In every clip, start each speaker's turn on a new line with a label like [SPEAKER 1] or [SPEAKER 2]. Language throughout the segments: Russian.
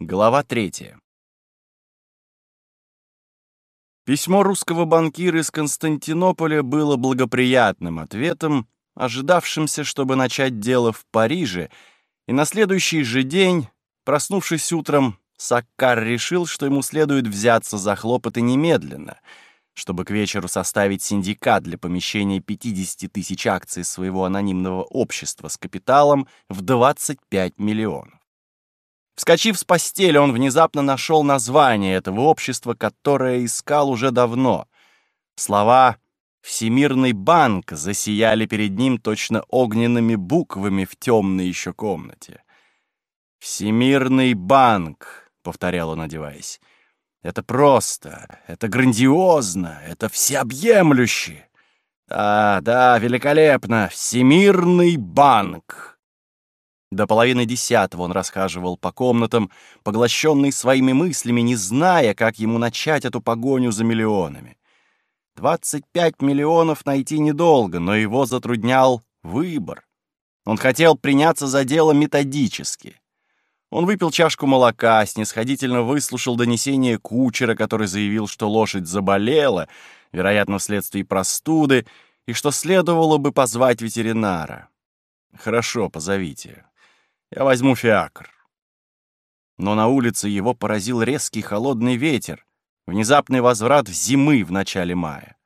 [SPEAKER 1] Глава третья. Письмо русского банкира из Константинополя было благоприятным ответом, ожидавшимся, чтобы начать дело в Париже, и на следующий же день, проснувшись утром, Саккар решил, что ему следует взяться за хлопоты немедленно, чтобы к вечеру составить синдикат для помещения 50 тысяч акций своего анонимного общества с капиталом в 25 миллионов. Вскочив с постели, он внезапно нашел название этого общества, которое искал уже давно. Слова «Всемирный банк» засияли перед ним точно огненными буквами в темной еще комнате. «Всемирный банк», — повторял он, одеваясь. «Это просто, это грандиозно, это всеобъемлюще. Да, да, великолепно, Всемирный банк». До половины десятого он расхаживал по комнатам, поглощенный своими мыслями, не зная, как ему начать эту погоню за миллионами. Двадцать пять миллионов найти недолго, но его затруднял выбор. Он хотел приняться за дело методически. Он выпил чашку молока, снисходительно выслушал донесение кучера, который заявил, что лошадь заболела, вероятно, вследствие простуды, и что следовало бы позвать ветеринара. «Хорошо, позовите. Я возьму фиакр. Но на улице его поразил резкий холодный ветер, внезапный возврат зимы в начале мая.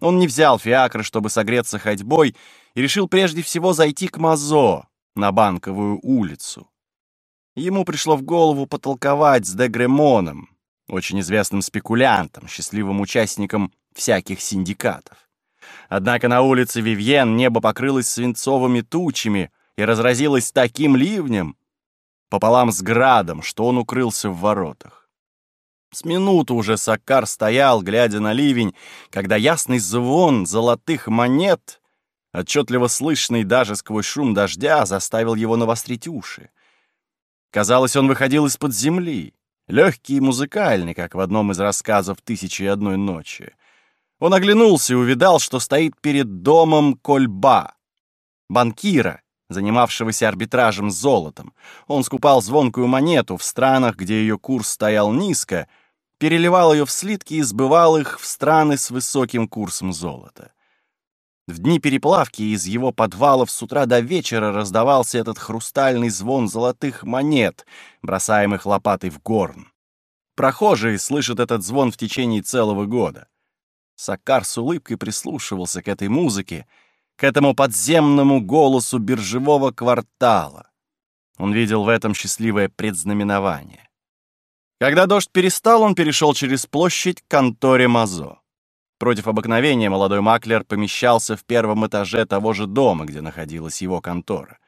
[SPEAKER 1] Он не взял фиакр, чтобы согреться ходьбой, и решил прежде всего зайти к Мазо на Банковую улицу. Ему пришло в голову потолковать с Дегремоном, очень известным спекулянтом, счастливым участником всяких синдикатов. Однако на улице Вивьен небо покрылось свинцовыми тучами — и разразилась таким ливнем, пополам с градом, что он укрылся в воротах. С минуту уже Саккар стоял, глядя на ливень, когда ясный звон золотых монет, отчетливо слышный даже сквозь шум дождя, заставил его навострить уши. Казалось, он выходил из-под земли, легкий и музыкальный, как в одном из рассказов «Тысячи и одной ночи». Он оглянулся и увидал, что стоит перед домом Кольба, банкира, занимавшегося арбитражем с золотом. Он скупал звонкую монету в странах, где ее курс стоял низко, переливал ее в слитки и сбывал их в страны с высоким курсом золота. В дни переплавки из его подвалов с утра до вечера раздавался этот хрустальный звон золотых монет, бросаемых лопатой в горн. Прохожие слышат этот звон в течение целого года. Саккар с улыбкой прислушивался к этой музыке — к этому подземному голосу биржевого квартала. Он видел в этом счастливое предзнаменование. Когда дождь перестал, он перешел через площадь к конторе Мазо. Против обыкновения молодой маклер помещался в первом этаже того же дома, где находилась его контора.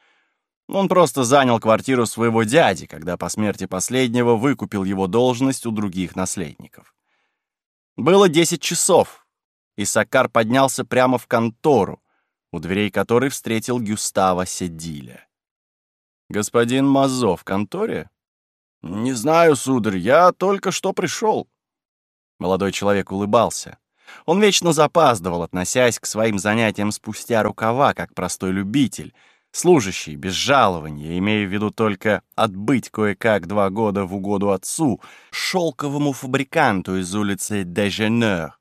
[SPEAKER 1] Он просто занял квартиру своего дяди, когда по смерти последнего выкупил его должность у других наследников. Было 10 часов, и Сакар поднялся прямо в контору, у дверей которой встретил Гюстава Седиля. «Господин Мазо в конторе?» «Не знаю, сударь, я только что пришел». Молодой человек улыбался. Он вечно запаздывал, относясь к своим занятиям спустя рукава, как простой любитель, служащий, без жалования, имея в виду только отбыть кое-как два года в угоду отцу, шелковому фабриканту из улицы Деженер.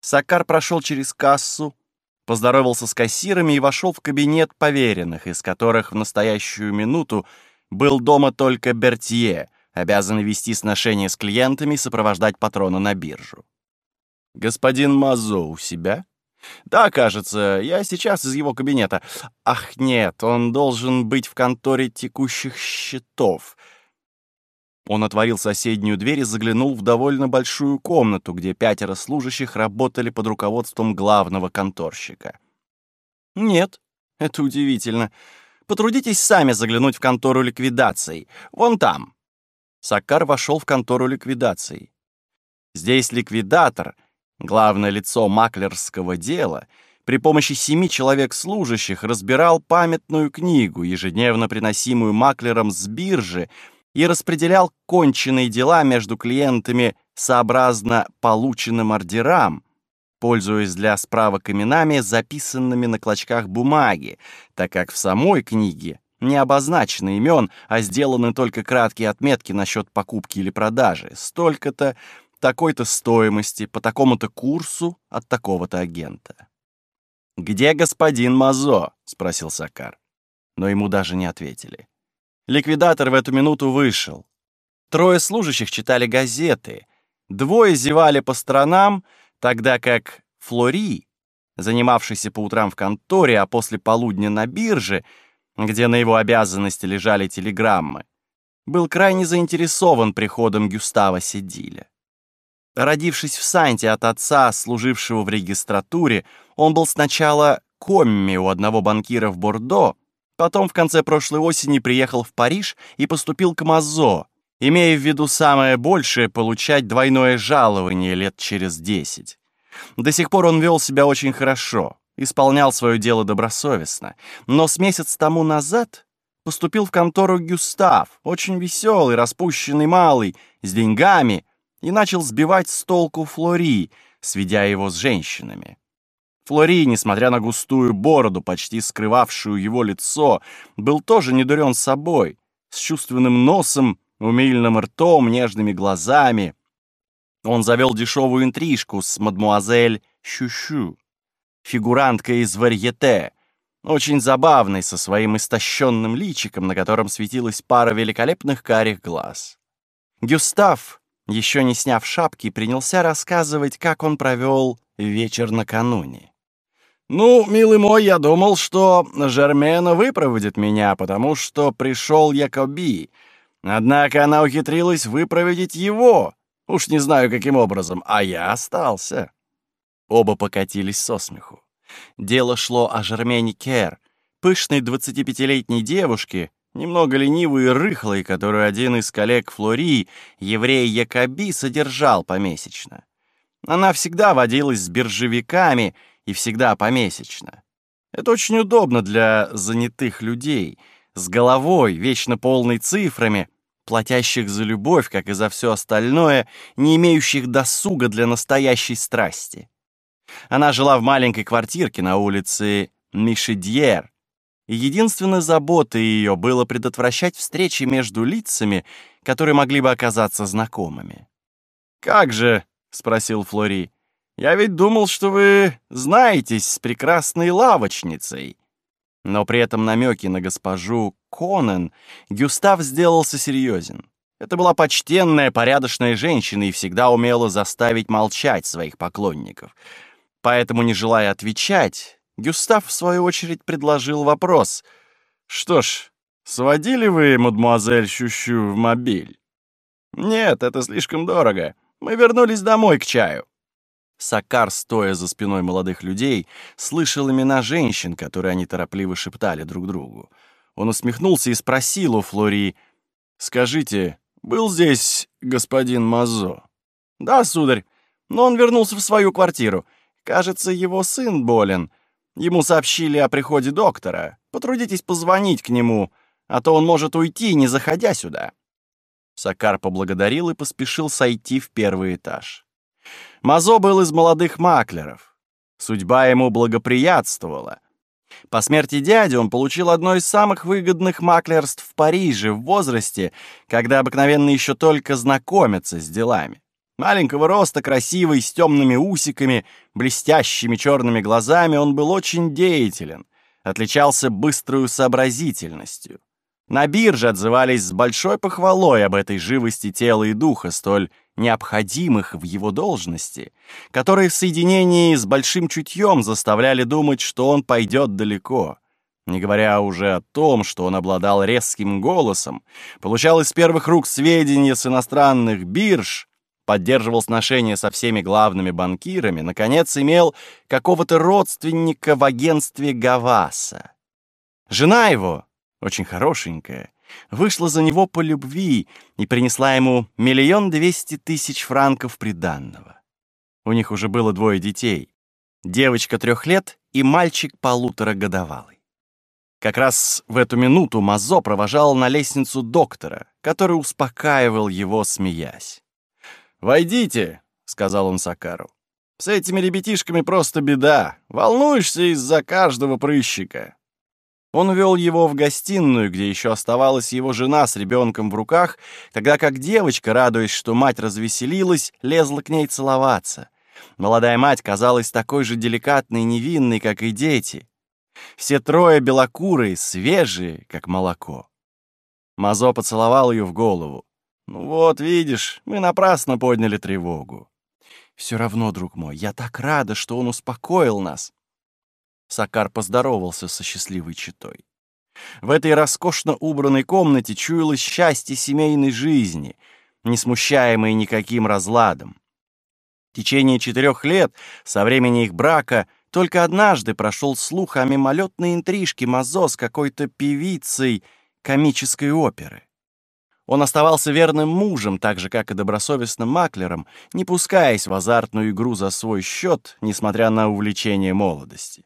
[SPEAKER 1] Сакар прошел через кассу, поздоровался с кассирами и вошел в кабинет поверенных, из которых в настоящую минуту был дома только Бертье, обязанный вести сношения с клиентами и сопровождать патрона на биржу. «Господин Мазо у себя?» «Да, кажется, я сейчас из его кабинета. Ах, нет, он должен быть в конторе текущих счетов. Он отворил соседнюю дверь и заглянул в довольно большую комнату, где пятеро служащих работали под руководством главного конторщика. «Нет, это удивительно. Потрудитесь сами заглянуть в контору ликвидации. Вон там». Саккар вошел в контору ликвидации. Здесь ликвидатор, главное лицо маклерского дела, при помощи семи человек служащих разбирал памятную книгу, ежедневно приносимую маклером с биржи, и распределял конченые дела между клиентами сообразно полученным ордерам, пользуясь для справок именами, записанными на клочках бумаги, так как в самой книге не обозначено имен, а сделаны только краткие отметки насчет покупки или продажи. Столько-то, такой-то стоимости, по такому-то курсу от такого-то агента. «Где господин Мазо?» — спросил Сакар. Но ему даже не ответили. Ликвидатор в эту минуту вышел. Трое служащих читали газеты. Двое зевали по сторонам, тогда как Флори, занимавшийся по утрам в конторе, а после полудня на бирже, где на его обязанности лежали телеграммы, был крайне заинтересован приходом Гюстава Седиля. Родившись в Санте от отца, служившего в регистратуре, он был сначала комми у одного банкира в Бордо, потом в конце прошлой осени приехал в Париж и поступил к Мазо, имея в виду самое большее получать двойное жалование лет через десять. До сих пор он вел себя очень хорошо, исполнял свое дело добросовестно, но с месяц тому назад поступил в контору Гюстав, очень веселый, распущенный малый, с деньгами, и начал сбивать с толку Флори, сведя его с женщинами. Флори, несмотря на густую бороду, почти скрывавшую его лицо, был тоже недурен собой, с чувственным носом, умильным ртом, нежными глазами. Он завел дешевую интрижку с мадмуазель Щущу, фигуранткой из варьете, очень забавной со своим истощенным личиком, на котором светилась пара великолепных карих глаз. Гюстав, еще не сняв шапки, принялся рассказывать, как он провел вечер накануне. «Ну, милый мой, я думал, что Жермена выпроводит меня, потому что пришел Якоби, Однако она ухитрилась выпроводить его. Уж не знаю, каким образом, а я остался. Оба покатились со смеху. Дело шло о Жермене Кер, пышной 25-летней девушке, немного ленивой и рыхлой, которую один из коллег Флори, еврей Якоби, содержал помесячно. Она всегда водилась с биржевиками и всегда помесячно. Это очень удобно для занятых людей, с головой, вечно полной цифрами, платящих за любовь, как и за все остальное, не имеющих досуга для настоящей страсти. Она жила в маленькой квартирке на улице Мишедьер, и единственной заботой ее было предотвращать встречи между лицами, которые могли бы оказаться знакомыми. «Как же?» — спросил Флори. «Я ведь думал, что вы знаетесь с прекрасной лавочницей». Но при этом намеки на госпожу Конан Гюстав сделался серьезен. Это была почтенная, порядочная женщина и всегда умела заставить молчать своих поклонников. Поэтому, не желая отвечать, Гюстав, в свою очередь, предложил вопрос. «Что ж, сводили вы, мадемуазель Щущу, в мобиль?» «Нет, это слишком дорого. Мы вернулись домой к чаю». Сакар, стоя за спиной молодых людей, слышал имена женщин, которые они торопливо шептали друг другу. Он усмехнулся и спросил у Флори, «Скажите, был здесь господин Мазо?» «Да, сударь, но он вернулся в свою квартиру. Кажется, его сын болен. Ему сообщили о приходе доктора. Потрудитесь позвонить к нему, а то он может уйти, не заходя сюда». Сакар поблагодарил и поспешил сойти в первый этаж. Мазо был из молодых маклеров. Судьба ему благоприятствовала. По смерти дяди он получил одно из самых выгодных маклерств в Париже в возрасте, когда обыкновенно еще только знакомятся с делами. Маленького роста, красивый, с темными усиками, блестящими черными глазами, он был очень деятелен, отличался быструю сообразительностью. На бирже отзывались с большой похвалой об этой живости тела и духа, столь необходимых в его должности, которые в соединении с большим чутьем заставляли думать, что он пойдет далеко. Не говоря уже о том, что он обладал резким голосом, получал из первых рук сведения с иностранных бирж, поддерживал сношения со всеми главными банкирами, наконец имел какого-то родственника в агентстве Гаваса. Жена его, очень хорошенькая, вышла за него по любви и принесла ему миллион двести тысяч франков приданного. У них уже было двое детей. Девочка трех лет и мальчик полуторагодовалый. Как раз в эту минуту Мазо провожал на лестницу доктора, который успокаивал его, смеясь. «Войдите», — сказал он Сакару. «С этими ребятишками просто беда. Волнуешься из-за каждого прыщика. Он вел его в гостиную, где еще оставалась его жена с ребенком в руках, тогда как девочка, радуясь, что мать развеселилась, лезла к ней целоваться. Молодая мать казалась такой же деликатной и невинной, как и дети. Все трое белокурые, свежие, как молоко. Мазо поцеловал ее в голову. «Ну вот, видишь, мы напрасно подняли тревогу». «Все равно, друг мой, я так рада, что он успокоил нас». Сакар поздоровался со счастливой читой. В этой роскошно убранной комнате чуялось счастье семейной жизни, не смущаемое никаким разладом. В течение четырех лет, со времени их брака, только однажды прошел слух о мимолетной интрижке Мазо с какой-то певицей комической оперы. Он оставался верным мужем, так же, как и добросовестным маклером, не пускаясь в азартную игру за свой счет, несмотря на увлечение молодости.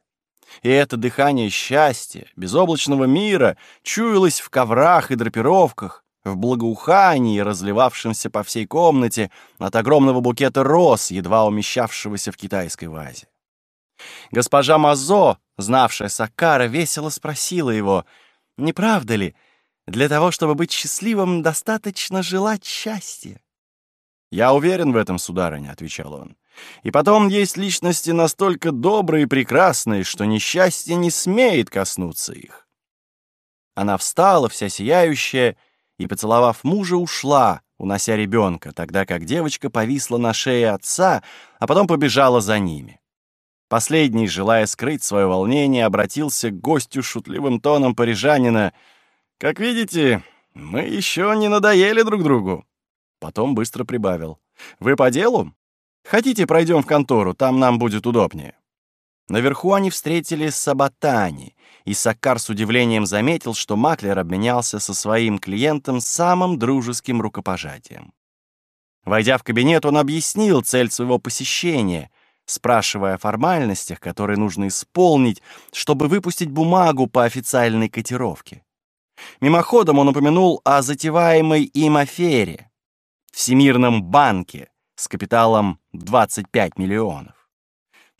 [SPEAKER 1] И это дыхание счастья, безоблачного мира, чуялось в коврах и драпировках, в благоухании, разливавшемся по всей комнате от огромного букета роз, едва умещавшегося в китайской вазе. Госпожа Мазо, знавшая Сакара, весело спросила его, не правда ли, для того, чтобы быть счастливым, достаточно желать счастья? «Я уверен в этом, сударыня», — отвечал он. «И потом есть личности настолько добрые и прекрасные, что несчастье не смеет коснуться их». Она встала, вся сияющая, и, поцеловав мужа, ушла, унося ребенка, тогда как девочка повисла на шее отца, а потом побежала за ними. Последний, желая скрыть свое волнение, обратился к гостю шутливым тоном парижанина. «Как видите, мы еще не надоели друг другу». Потом быстро прибавил. «Вы по делу? Хотите, пройдем в контору, там нам будет удобнее». Наверху они встретили Саботани, и Саккар с удивлением заметил, что Маклер обменялся со своим клиентом самым дружеским рукопожатием. Войдя в кабинет, он объяснил цель своего посещения — спрашивая о формальностях, которые нужно исполнить, чтобы выпустить бумагу по официальной котировке. Мимоходом он упомянул о затеваемой им афере — Всемирном банке с капиталом 25 миллионов.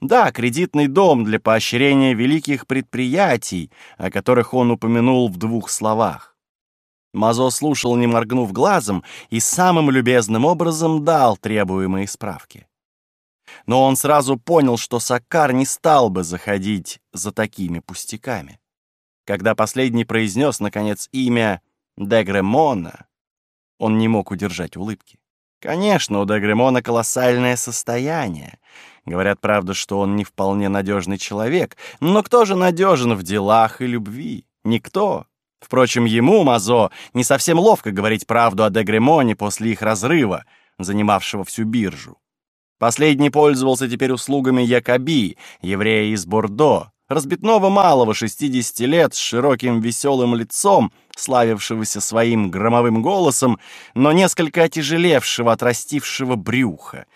[SPEAKER 1] Да, кредитный дом для поощрения великих предприятий, о которых он упомянул в двух словах. Мазо слушал, не моргнув глазом, и самым любезным образом дал требуемые справки но он сразу понял, что Саккар не стал бы заходить за такими пустяками. Когда последний произнес, наконец, имя Дегремона, он не мог удержать улыбки. Конечно, у Дегремона колоссальное состояние. Говорят, правда, что он не вполне надежный человек, но кто же надежен в делах и любви? Никто. Впрочем, ему, Мазо, не совсем ловко говорить правду о Дегремоне после их разрыва, занимавшего всю биржу. Последний пользовался теперь услугами Якоби, еврея из Бордо, разбитного малого 60 лет с широким веселым лицом, славившегося своим громовым голосом, но несколько отяжелевшего, отрастившего брюха.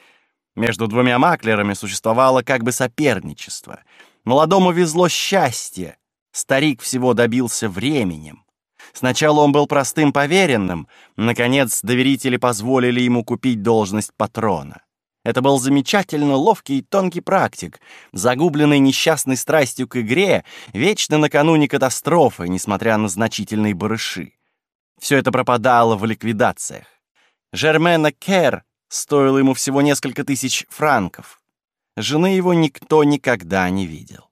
[SPEAKER 1] Между двумя маклерами существовало как бы соперничество. Молодому везло счастье, старик всего добился временем. Сначала он был простым поверенным, наконец доверители позволили ему купить должность патрона. Это был замечательно ловкий и тонкий практик, загубленный несчастной страстью к игре, вечно накануне катастрофы, несмотря на значительные барыши. Все это пропадало в ликвидациях. Жермена Кер стоило ему всего несколько тысяч франков. Жены его никто никогда не видел.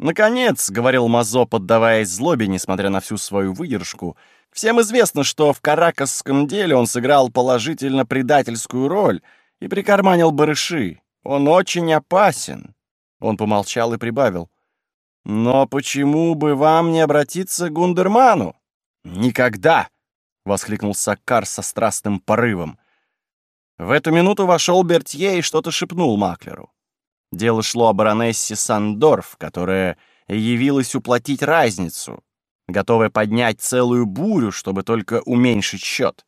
[SPEAKER 1] «Наконец», — говорил Мазо, поддаваясь злобе, несмотря на всю свою выдержку, «всем известно, что в каракасском деле он сыграл положительно предательскую роль — и прикарманил барыши. Он очень опасен». Он помолчал и прибавил. «Но почему бы вам не обратиться к Гундерману?» «Никогда!» — воскликнул Саккар со страстным порывом. В эту минуту вошел Бертье и что-то шепнул Маклеру. Дело шло о баронессе Сандорф, которая явилась уплатить разницу, готовая поднять целую бурю, чтобы только уменьшить счет.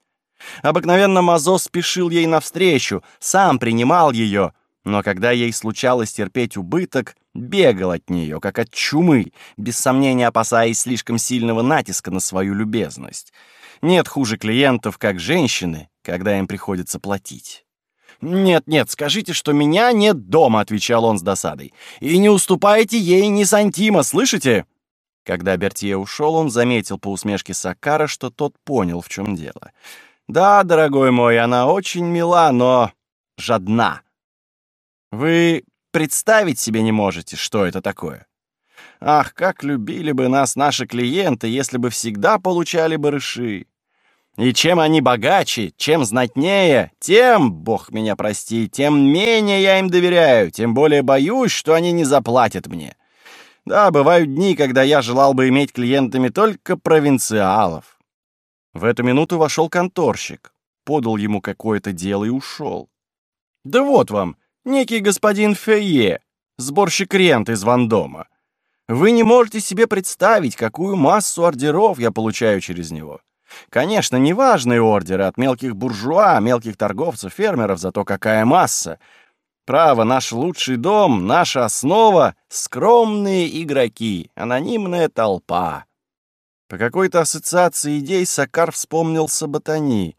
[SPEAKER 1] Обыкновенно Мазо спешил ей навстречу, сам принимал ее, но когда ей случалось терпеть убыток, бегал от нее, как от чумы, без сомнения опасаясь слишком сильного натиска на свою любезность. Нет хуже клиентов, как женщины, когда им приходится платить. «Нет, нет, скажите, что меня нет дома», — отвечал он с досадой. «И не уступайте ей ни сантима, слышите?» Когда Бертье ушел, он заметил по усмешке Сакара, что тот понял, в чем дело. «Да, дорогой мой, она очень мила, но жадна. Вы представить себе не можете, что это такое. Ах, как любили бы нас наши клиенты, если бы всегда получали барыши. И чем они богаче, чем знатнее, тем, бог меня прости, тем менее я им доверяю, тем более боюсь, что они не заплатят мне. Да, бывают дни, когда я желал бы иметь клиентами только провинциалов. В эту минуту вошел конторщик, подал ему какое-то дело и ушел. Да вот вам, некий господин Фейе, сборщик рент из Вандома. Вы не можете себе представить, какую массу ордеров я получаю через него. Конечно, неважные ордеры от мелких буржуа, мелких торговцев, фермеров, зато какая масса. Право, наш лучший дом, наша основа — скромные игроки, анонимная толпа. По какой-то ассоциации идей Сакар вспомнил Саботани.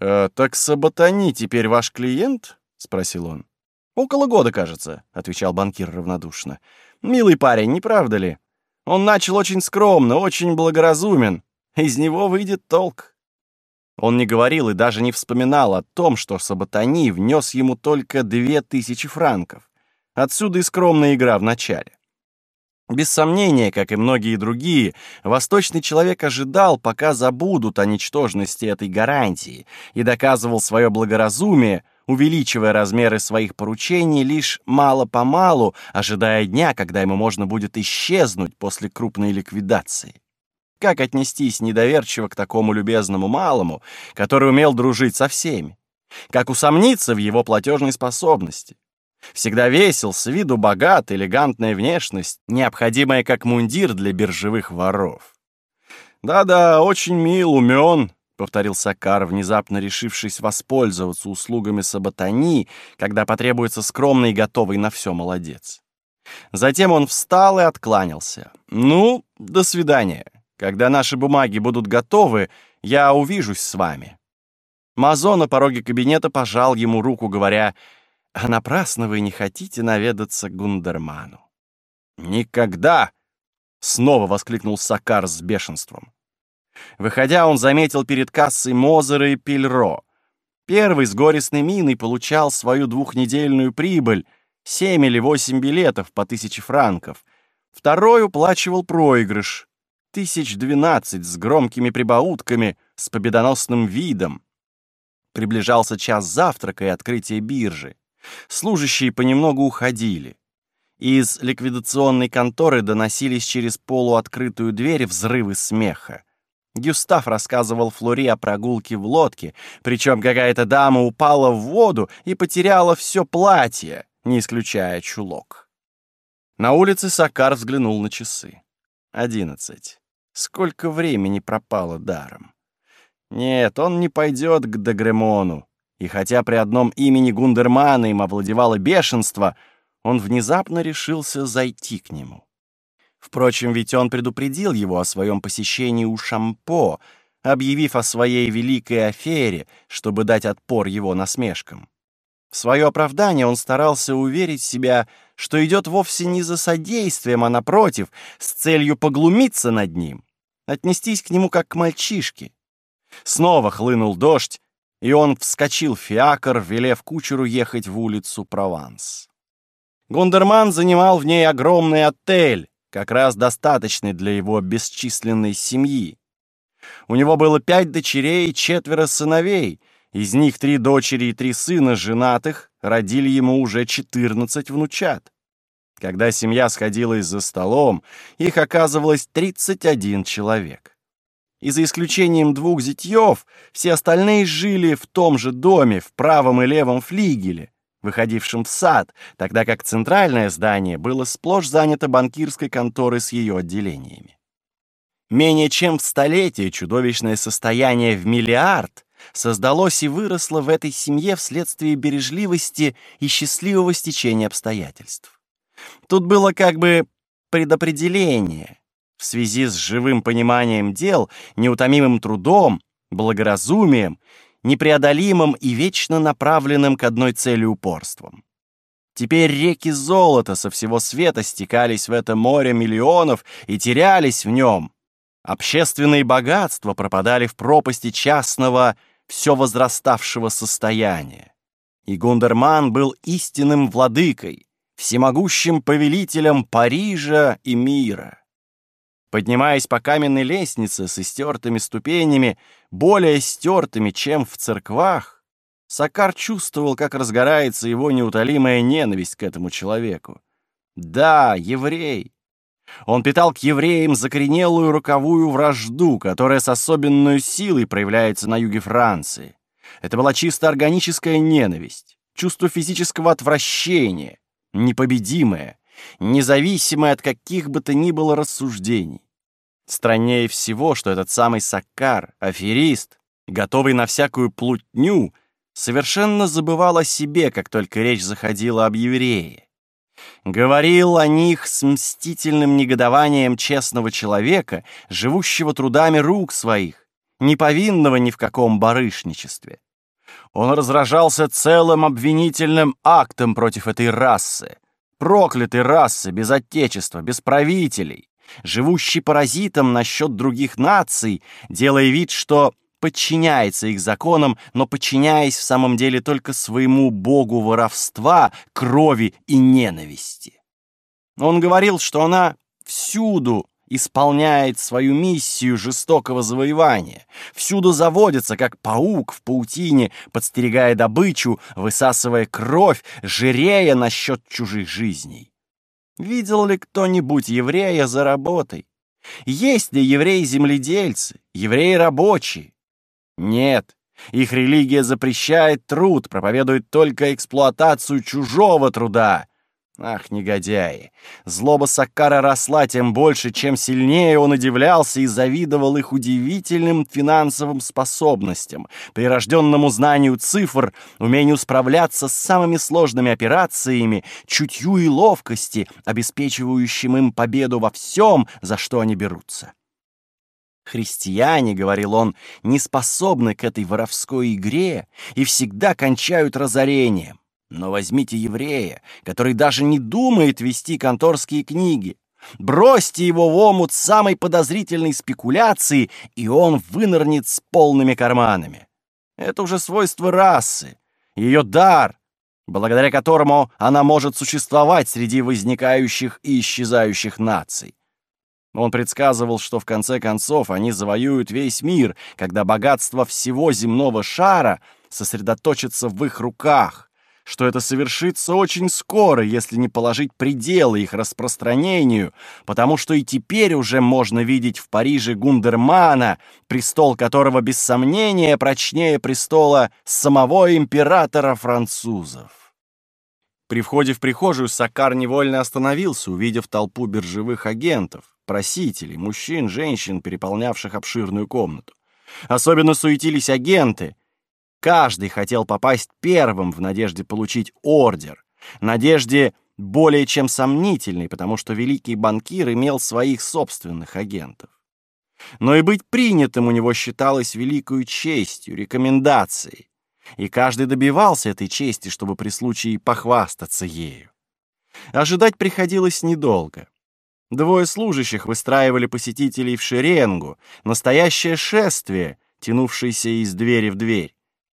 [SPEAKER 1] «Э, «Так Саботани теперь ваш клиент?» — спросил он. «Около года, кажется», — отвечал банкир равнодушно. «Милый парень, не правда ли? Он начал очень скромно, очень благоразумен. Из него выйдет толк». Он не говорил и даже не вспоминал о том, что Саботани внес ему только две тысячи франков. Отсюда и скромная игра в начале. Без сомнения, как и многие другие, восточный человек ожидал, пока забудут о ничтожности этой гарантии, и доказывал свое благоразумие, увеличивая размеры своих поручений лишь мало-помалу, ожидая дня, когда ему можно будет исчезнуть после крупной ликвидации. Как отнестись недоверчиво к такому любезному малому, который умел дружить со всеми? Как усомниться в его платежной способности? Всегда весел, с виду богат, элегантная внешность, необходимая как мундир для биржевых воров. «Да-да, очень мил, умен», — повторил Сакар, внезапно решившись воспользоваться услугами Саботани, когда потребуется скромный и готовый на все молодец. Затем он встал и откланялся. «Ну, до свидания. Когда наши бумаги будут готовы, я увижусь с вами». Мазо на пороге кабинета пожал ему руку, говоря а напрасно вы не хотите наведаться к Гундерману. «Никогда!» — снова воскликнул Сакар с бешенством. Выходя, он заметил перед кассой Мозера и Пильро. Первый с горестной миной получал свою двухнедельную прибыль — семь или восемь билетов по тысяче франков. Второй уплачивал проигрыш — тысяч двенадцать с громкими прибаутками, с победоносным видом. Приближался час завтрака и открытия биржи. Служащие понемногу уходили. Из ликвидационной конторы доносились через полуоткрытую дверь взрывы смеха. Гюстав рассказывал Флори о прогулке в лодке, причем какая-то дама упала в воду и потеряла все платье, не исключая чулок. На улице Сакар взглянул на часы. Одиннадцать. Сколько времени пропало даром. Нет, он не пойдет к Дегремону. И хотя при одном имени Гундермана им овладевало бешенство, он внезапно решился зайти к нему. Впрочем, ведь он предупредил его о своем посещении у Шампо, объявив о своей великой афере, чтобы дать отпор его насмешкам. В свое оправдание он старался уверить себя, что идет вовсе не за содействием, а напротив, с целью поглумиться над ним, отнестись к нему как к мальчишке. Снова хлынул дождь, и он вскочил в фиакр, велев кучеру ехать в улицу Прованс. Гундерман занимал в ней огромный отель, как раз достаточный для его бесчисленной семьи. У него было пять дочерей и четверо сыновей, из них три дочери и три сына женатых родили ему уже четырнадцать внучат. Когда семья сходилась за столом, их оказывалось тридцать один человек и за исключением двух зятьев, все остальные жили в том же доме, в правом и левом флигеле, выходившем в сад, тогда как центральное здание было сплошь занято банкирской конторой с ее отделениями. Менее чем в столетие чудовищное состояние в миллиард создалось и выросло в этой семье вследствие бережливости и счастливого стечения обстоятельств. Тут было как бы предопределение — в связи с живым пониманием дел, неутомимым трудом, благоразумием, непреодолимым и вечно направленным к одной цели упорством. Теперь реки золота со всего света стекались в это море миллионов и терялись в нем. Общественные богатства пропадали в пропасти частного, все возраставшего состояния. И Гундерман был истинным владыкой, всемогущим повелителем Парижа и мира. Поднимаясь по каменной лестнице с истертыми ступенями, более стертыми, чем в церквах, Сакар чувствовал, как разгорается его неутолимая ненависть к этому человеку. Да, еврей. Он питал к евреям закоренелую роковую вражду, которая с особенной силой проявляется на юге Франции. Это была чисто органическая ненависть, чувство физического отвращения, непобедимое, независимое от каких бы то ни было рассуждений. Страннее всего, что этот самый Саккар, аферист, готовый на всякую плутню, совершенно забывал о себе, как только речь заходила об еврее. Говорил о них с мстительным негодованием честного человека, живущего трудами рук своих, не повинного ни в каком барышничестве. Он разражался целым обвинительным актом против этой расы, проклятой расы, без отечества, без правителей, живущей паразитом насчет других наций, делая вид, что подчиняется их законам, но подчиняясь в самом деле только своему богу воровства, крови и ненависти. Он говорил, что она всюду исполняет свою миссию жестокого завоевания, всюду заводится, как паук в паутине, подстерегая добычу, высасывая кровь, жирея насчет чужих жизней. Видел ли кто-нибудь еврея за работой? Есть ли евреи-земледельцы, евреи-рабочие? Нет, их религия запрещает труд, проповедует только эксплуатацию чужого труда. Ах, негодяи! Злоба Саккара росла тем больше, чем сильнее он удивлялся и завидовал их удивительным финансовым способностям, прирожденному знанию цифр, умению справляться с самыми сложными операциями, чутью и ловкости, обеспечивающим им победу во всем, за что они берутся. Христиане, — говорил он, — не способны к этой воровской игре и всегда кончают разорением. Но возьмите еврея, который даже не думает вести конторские книги. Бросьте его в омут самой подозрительной спекуляции, и он вынырнет с полными карманами. Это уже свойство расы, ее дар, благодаря которому она может существовать среди возникающих и исчезающих наций. Он предсказывал, что в конце концов они завоюют весь мир, когда богатство всего земного шара сосредоточится в их руках, что это совершится очень скоро, если не положить пределы их распространению, потому что и теперь уже можно видеть в Париже Гундермана, престол которого без сомнения прочнее престола самого императора французов. При входе в прихожую Сакар невольно остановился, увидев толпу биржевых агентов, просителей, мужчин, женщин, переполнявших обширную комнату. Особенно суетились агенты — Каждый хотел попасть первым в надежде получить ордер, надежде более чем сомнительной, потому что великий банкир имел своих собственных агентов. Но и быть принятым у него считалось великой честью, рекомендацией, и каждый добивался этой чести, чтобы при случае похвастаться ею. Ожидать приходилось недолго. Двое служащих выстраивали посетителей в шеренгу, настоящее шествие, тянувшееся из двери в дверь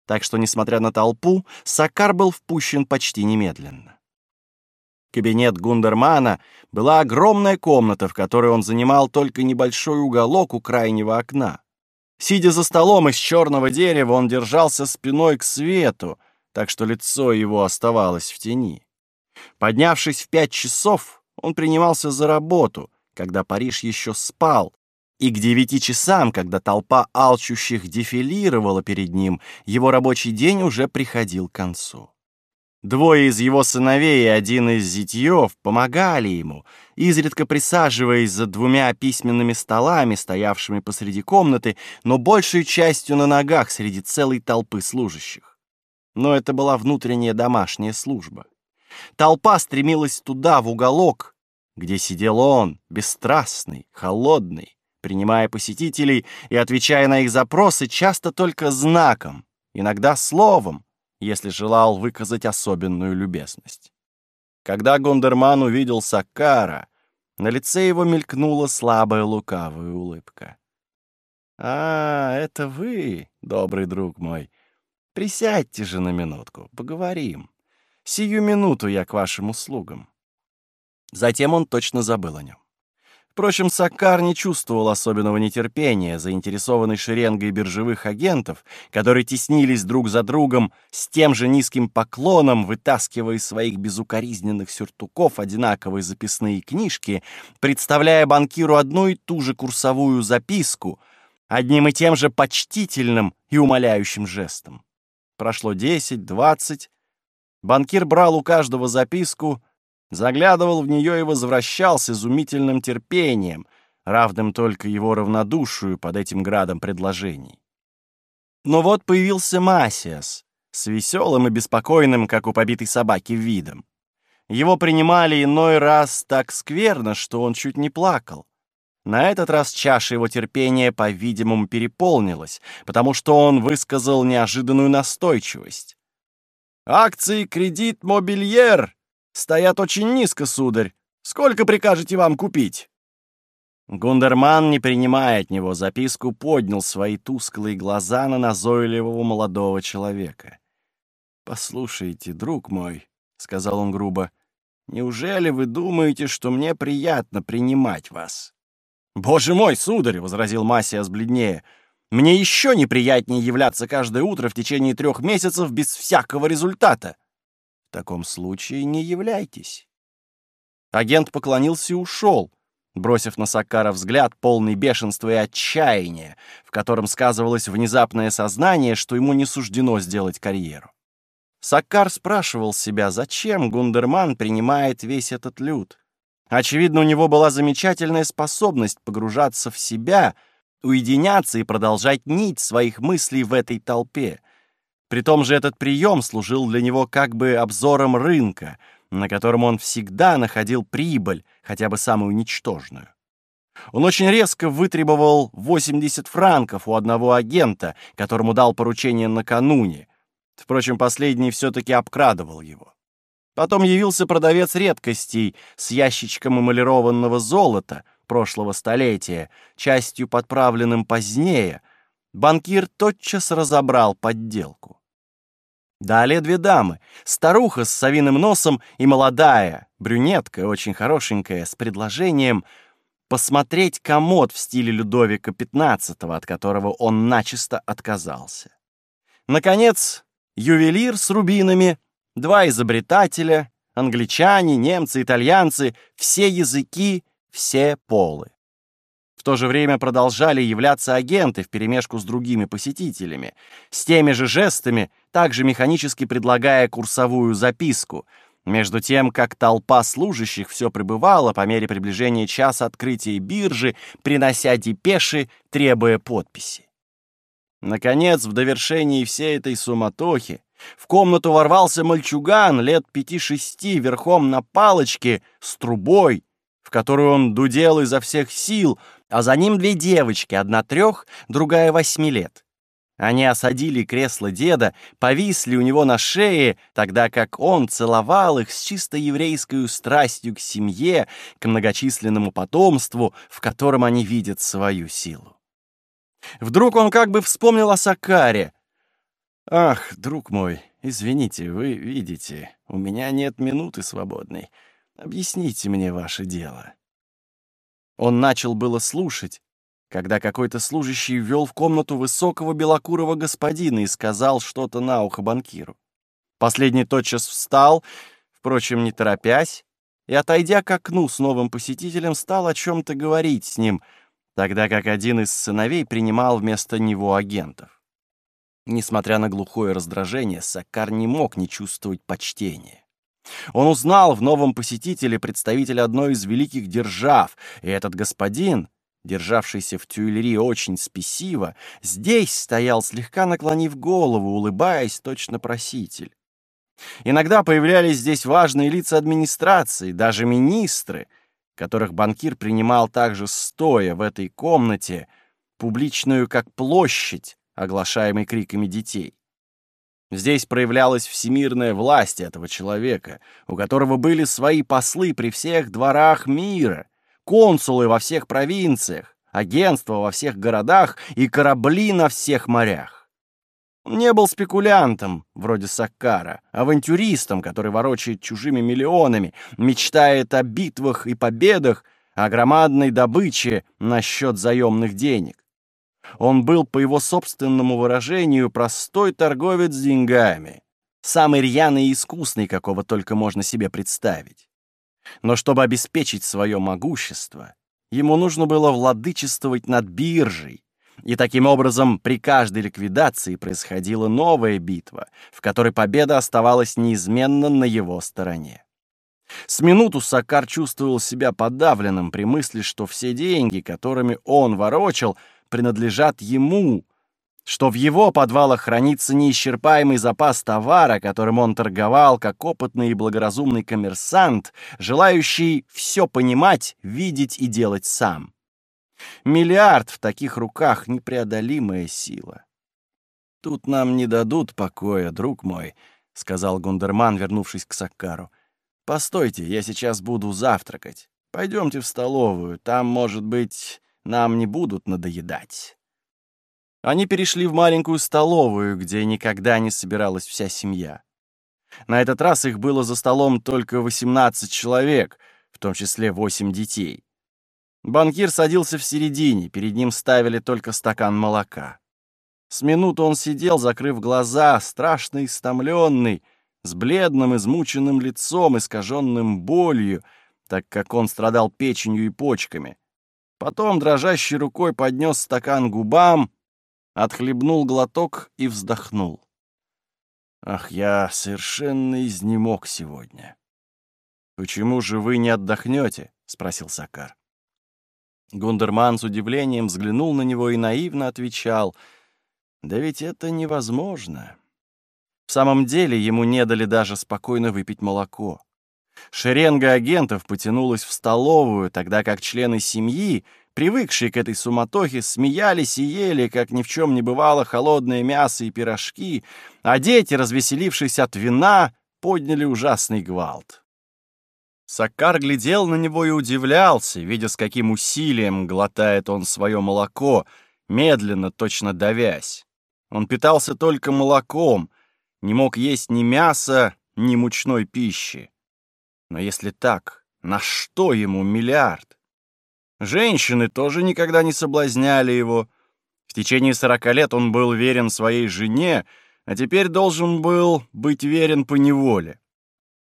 [SPEAKER 1] так что, несмотря на толпу, Сакар был впущен почти немедленно. Кабинет Гундермана была огромная комната, в которой он занимал только небольшой уголок у крайнего окна. Сидя за столом из черного дерева, он держался спиной к свету, так что лицо его оставалось в тени. Поднявшись в пять часов, он принимался за работу, когда Париж еще спал, и к девяти часам, когда толпа алчущих дефилировала перед ним, его рабочий день уже приходил к концу. Двое из его сыновей и один из зятьев помогали ему, изредка присаживаясь за двумя письменными столами, стоявшими посреди комнаты, но большей частью на ногах среди целой толпы служащих. Но это была внутренняя домашняя служба. Толпа стремилась туда, в уголок, где сидел он, бесстрастный, холодный, принимая посетителей и отвечая на их запросы часто только знаком, иногда словом, если желал выказать особенную любезность. Когда Гондерман увидел Саккара, на лице его мелькнула слабая лукавая улыбка. «А, это вы, добрый друг мой. Присядьте же на минутку, поговорим. Сию минуту я к вашим услугам». Затем он точно забыл о нем. Впрочем, Саккар не чувствовал особенного нетерпения, заинтересованный шеренгой биржевых агентов, которые теснились друг за другом с тем же низким поклоном, вытаскивая из своих безукоризненных сюртуков одинаковые записные книжки, представляя банкиру одну и ту же курсовую записку, одним и тем же почтительным и умоляющим жестом. Прошло десять, двадцать. Банкир брал у каждого записку — заглядывал в нее и возвращал с изумительным терпением, равным только его равнодушию под этим градом предложений. Но вот появился Масиас с веселым и беспокойным, как у побитой собаки, видом. Его принимали иной раз так скверно, что он чуть не плакал. На этот раз чаша его терпения, по-видимому, переполнилась, потому что он высказал неожиданную настойчивость. «Акции кредит мобильер стоят очень низко, сударь. Сколько прикажете вам купить?» Гундерман, не принимая от него записку, поднял свои тусклые глаза на назойливого молодого человека. «Послушайте, друг мой», — сказал он грубо, — «неужели вы думаете, что мне приятно принимать вас?» «Боже мой, сударь!» — возразил Масия бледнее. «Мне еще неприятнее являться каждое утро в течение трех месяцев без всякого результата». В таком случае не являйтесь. Агент поклонился и ушел, бросив на Саккара взгляд, полный бешенства и отчаяния, в котором сказывалось внезапное сознание, что ему не суждено сделать карьеру. Саккар спрашивал себя, зачем Гундерман принимает весь этот люд. Очевидно, у него была замечательная способность погружаться в себя, уединяться и продолжать нить своих мыслей в этой толпе — при том же этот прием служил для него как бы обзором рынка, на котором он всегда находил прибыль, хотя бы самую ничтожную. Он очень резко вытребовал 80 франков у одного агента, которому дал поручение накануне. Впрочем, последний все-таки обкрадывал его. Потом явился продавец редкостей с ящичком эмалированного золота прошлого столетия, частью подправленным позднее. Банкир тотчас разобрал подделку. Далее две дамы. Старуха с совиным носом и молодая, брюнетка, очень хорошенькая, с предложением посмотреть комод в стиле Людовика XV, от которого он начисто отказался. Наконец, ювелир с рубинами, два изобретателя, англичане, немцы, итальянцы, все языки, все полы. В то же время продолжали являться агенты вперемешку с другими посетителями, с теми же жестами, также механически предлагая курсовую записку, между тем, как толпа служащих все пребывала по мере приближения часа открытия биржи, принося депеши, требуя подписи. Наконец, в довершении всей этой суматохи, в комнату ворвался мальчуган лет пяти-шести верхом на палочке с трубой, в которую он дудел изо всех сил, а за ним две девочки, одна трех, другая восьми лет. Они осадили кресло деда, повисли у него на шее, тогда как он целовал их с чисто еврейской страстью к семье, к многочисленному потомству, в котором они видят свою силу. Вдруг он как бы вспомнил о Сакаре. «Ах, друг мой, извините, вы видите, у меня нет минуты свободной. Объясните мне ваше дело». Он начал было слушать, когда какой-то служащий ввел в комнату высокого белокурого господина и сказал что-то на ухо банкиру. Последний тотчас встал, впрочем, не торопясь, и, отойдя к окну с новым посетителем, стал о чем-то говорить с ним, тогда как один из сыновей принимал вместо него агентов. Несмотря на глухое раздражение, Саккар не мог не чувствовать почтения. Он узнал в новом посетителе представителя одной из великих держав, и этот господин, державшийся в тюильри очень спесиво, здесь стоял, слегка наклонив голову, улыбаясь, точно проситель. Иногда появлялись здесь важные лица администрации, даже министры, которых банкир принимал также стоя в этой комнате, публичную как площадь, оглашаемой криками детей. Здесь проявлялась всемирная власть этого человека, у которого были свои послы при всех дворах мира, консулы во всех провинциях, агентства во всех городах и корабли на всех морях. Он не был спекулянтом, вроде Саккара, авантюристом, который ворочает чужими миллионами, мечтает о битвах и победах, о громадной добыче на счет заемных денег. Он был, по его собственному выражению, простой торговец деньгами, самый рьяный и искусный, какого только можно себе представить. Но чтобы обеспечить свое могущество, ему нужно было владычествовать над биржей, и таким образом при каждой ликвидации происходила новая битва, в которой победа оставалась неизменно на его стороне. С минуту Сакар чувствовал себя подавленным при мысли, что все деньги, которыми он ворочал, принадлежат ему, что в его подвалах хранится неисчерпаемый запас товара, которым он торговал как опытный и благоразумный коммерсант, желающий все понимать, видеть и делать сам. Миллиард в таких руках — непреодолимая сила. «Тут нам не дадут покоя, друг мой», — сказал Гундерман, вернувшись к Саккару. «Постойте, я сейчас буду завтракать. Пойдемте в столовую, там, может быть, нам не будут надоедать. Они перешли в маленькую столовую, где никогда не собиралась вся семья. На этот раз их было за столом только 18 человек, в том числе 8 детей. Банкир садился в середине, перед ним ставили только стакан молока. С минуту он сидел, закрыв глаза, страшно истомленный, с бледным, измученным лицом, искаженным болью, так как он страдал печенью и почками. Потом дрожащей рукой поднес стакан губам, отхлебнул глоток и вздохнул. «Ах, я совершенно изнемог сегодня». «Почему же вы не отдохнете?» — спросил Сакар. Гундерман с удивлением взглянул на него и наивно отвечал, «Да ведь это невозможно». В самом деле ему не дали даже спокойно выпить молоко. Шеренга агентов потянулась в столовую, тогда как члены семьи, привыкшие к этой суматохе, смеялись и ели, как ни в чем не бывало, холодное мясо и пирожки, а дети, развеселившись от вина, подняли ужасный гвалт. Саккар глядел на него и удивлялся, видя, с каким усилием глотает он свое молоко, медленно, точно давясь. Он питался только молоком, не мог есть ни мяса, ни мучной пищи. Но если так, на что ему миллиард? Женщины тоже никогда не соблазняли его. В течение сорока лет он был верен своей жене, а теперь должен был быть верен по неволе.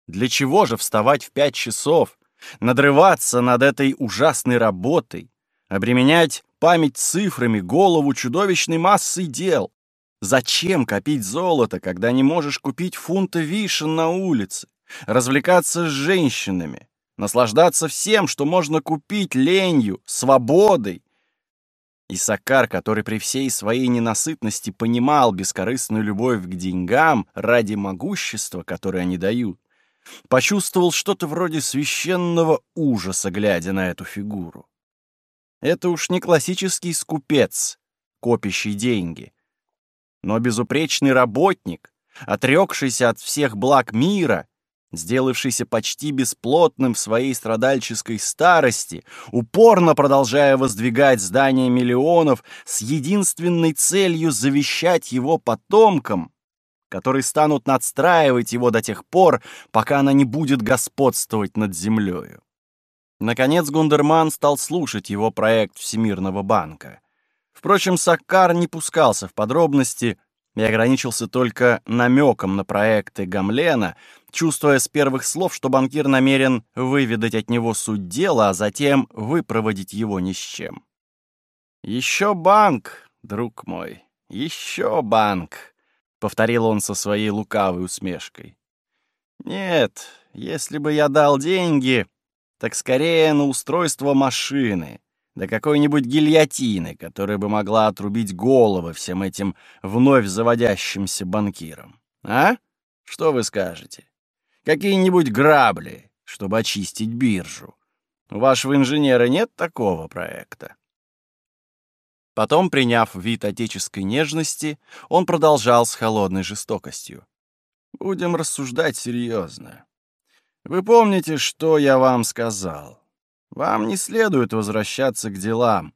[SPEAKER 1] Для чего же вставать в пять часов, надрываться над этой ужасной работой, обременять память цифрами, голову чудовищной массой дел? Зачем копить золото, когда не можешь купить фунта вишен на улице? Развлекаться с женщинами, наслаждаться всем, что можно купить ленью, свободой. И Сакар, который при всей своей ненасытности понимал бескорыстную любовь к деньгам ради могущества, которое они дают, почувствовал что-то вроде священного ужаса, глядя на эту фигуру. Это уж не классический скупец, копящий деньги, но безупречный работник, отрекшийся от всех благ мира сделавшийся почти бесплотным в своей страдальческой старости, упорно продолжая воздвигать здания миллионов с единственной целью завещать его потомкам, которые станут надстраивать его до тех пор, пока она не будет господствовать над землею. Наконец Гундерман стал слушать его проект Всемирного банка. Впрочем, Саккар не пускался в подробности, и ограничился только намеком на проекты Гамлена, чувствуя с первых слов, что банкир намерен выведать от него суть дела, а затем выпроводить его ни с чем. «Еще банк, друг мой, еще банк», — повторил он со своей лукавой усмешкой. «Нет, если бы я дал деньги, так скорее на устройство машины, до какой-нибудь гильотины, которая бы могла отрубить головы всем этим вновь заводящимся банкирам. А? Что вы скажете? Какие-нибудь грабли, чтобы очистить биржу. У вашего инженера нет такого проекта? Потом, приняв вид отеческой нежности, он продолжал с холодной жестокостью. «Будем рассуждать серьезно. Вы помните, что я вам сказал? Вам не следует возвращаться к делам.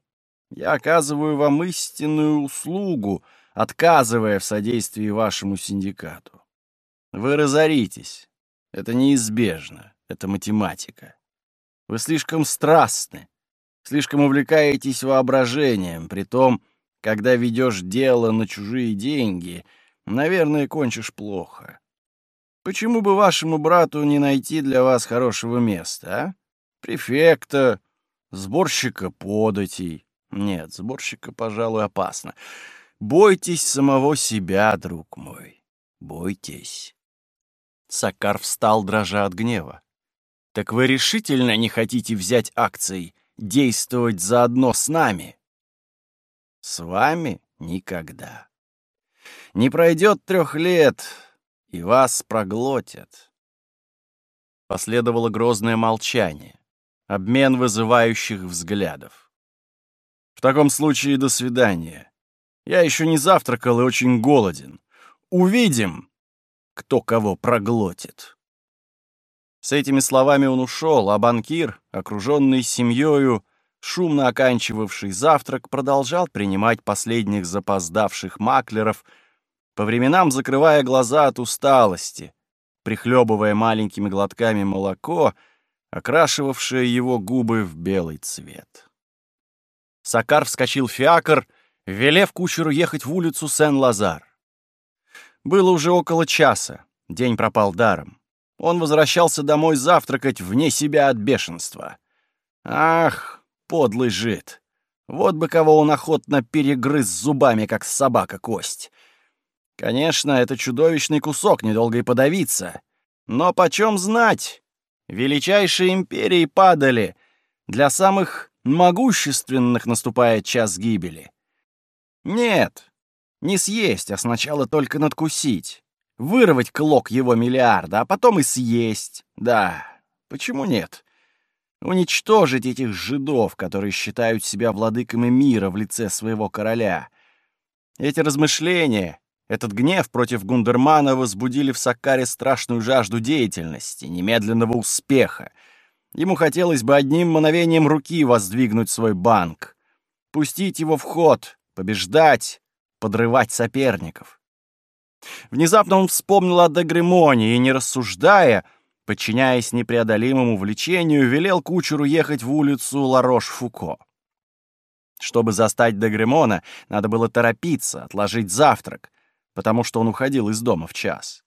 [SPEAKER 1] Я оказываю вам истинную услугу, отказывая в содействии вашему синдикату. Вы разоритесь. Это неизбежно. Это математика. Вы слишком страстны, слишком увлекаетесь воображением, притом, когда ведешь дело на чужие деньги, наверное, кончишь плохо. Почему бы вашему брату не найти для вас хорошего места, а? Префекта, сборщика податей. Нет, сборщика, пожалуй, опасно. Бойтесь самого себя, друг мой. Бойтесь. Сакар встал, дрожа от гнева. Так вы решительно не хотите взять акции, действовать заодно с нами? С вами никогда. Не пройдет трех лет, и вас проглотят. Последовало грозное молчание, обмен вызывающих взглядов. В таком случае до свидания. Я еще не завтракал и очень голоден. Увидим, кто кого проглотит. С этими словами он ушел, а банкир, окруженный семьёю, шумно оканчивавший завтрак, продолжал принимать последних запоздавших маклеров, по временам закрывая глаза от усталости, прихлебывая маленькими глотками молоко, окрашивавшее его губы в белый цвет. Сакар вскочил в фиакр, велев кучеру ехать в улицу Сен-Лазар. Было уже около часа, день пропал даром. Он возвращался домой завтракать вне себя от бешенства. Ах, подлый жид! Вот бы кого он охотно перегрыз зубами, как собака кость. Конечно, это чудовищный кусок, недолго и подавиться. Но почем знать? Величайшие империи падали. Для самых могущественных наступает час гибели. Нет, не съесть, а сначала только надкусить вырвать клок его миллиарда, а потом и съесть. Да, почему нет? Уничтожить этих жидов, которые считают себя владыками мира в лице своего короля. Эти размышления, этот гнев против Гундермана возбудили в Сакаре страшную жажду деятельности, немедленного успеха. Ему хотелось бы одним мановением руки воздвигнуть свой банк, пустить его в ход, побеждать, подрывать соперников. Внезапно он вспомнил о Дегремоне и, не рассуждая, подчиняясь непреодолимому влечению, велел кучеру ехать в улицу Ларош-Фуко. Чтобы застать Дегремона, надо было торопиться, отложить завтрак, потому что он уходил из дома в час.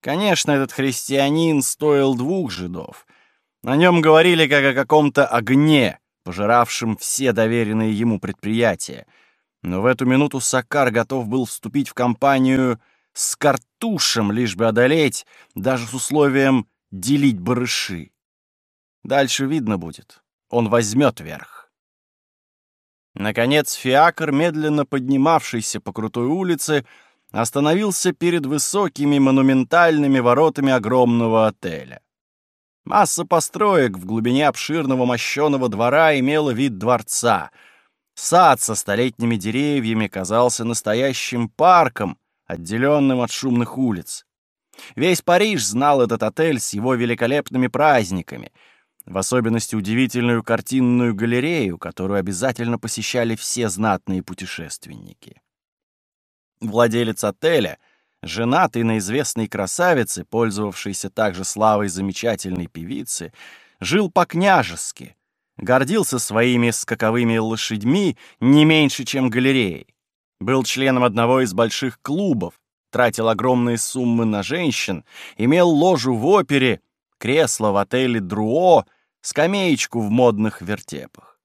[SPEAKER 1] Конечно, этот христианин стоил двух жидов. На нем говорили как о каком-то огне, пожиравшем все доверенные ему предприятия. Но в эту минуту Сакар готов был вступить в компанию с картушем, лишь бы одолеть, даже с условием делить барыши. Дальше видно будет. Он возьмет верх. Наконец фиакр, медленно поднимавшийся по крутой улице, остановился перед высокими монументальными воротами огромного отеля. Масса построек в глубине обширного мощеного двора имела вид дворца. Сад со столетними деревьями казался настоящим парком, отделенным от шумных улиц. Весь Париж знал этот отель с его великолепными праздниками, в особенности удивительную картинную галерею, которую обязательно посещали все знатные путешественники. Владелец отеля, женатый на известной красавице, пользовавшейся также славой замечательной певицы, жил по-княжески, гордился своими скаковыми лошадьми не меньше, чем галереей. Был членом одного из больших клубов, тратил огромные суммы на женщин, имел ложу в опере, кресло в отеле «Друо», скамеечку в модных вертепах.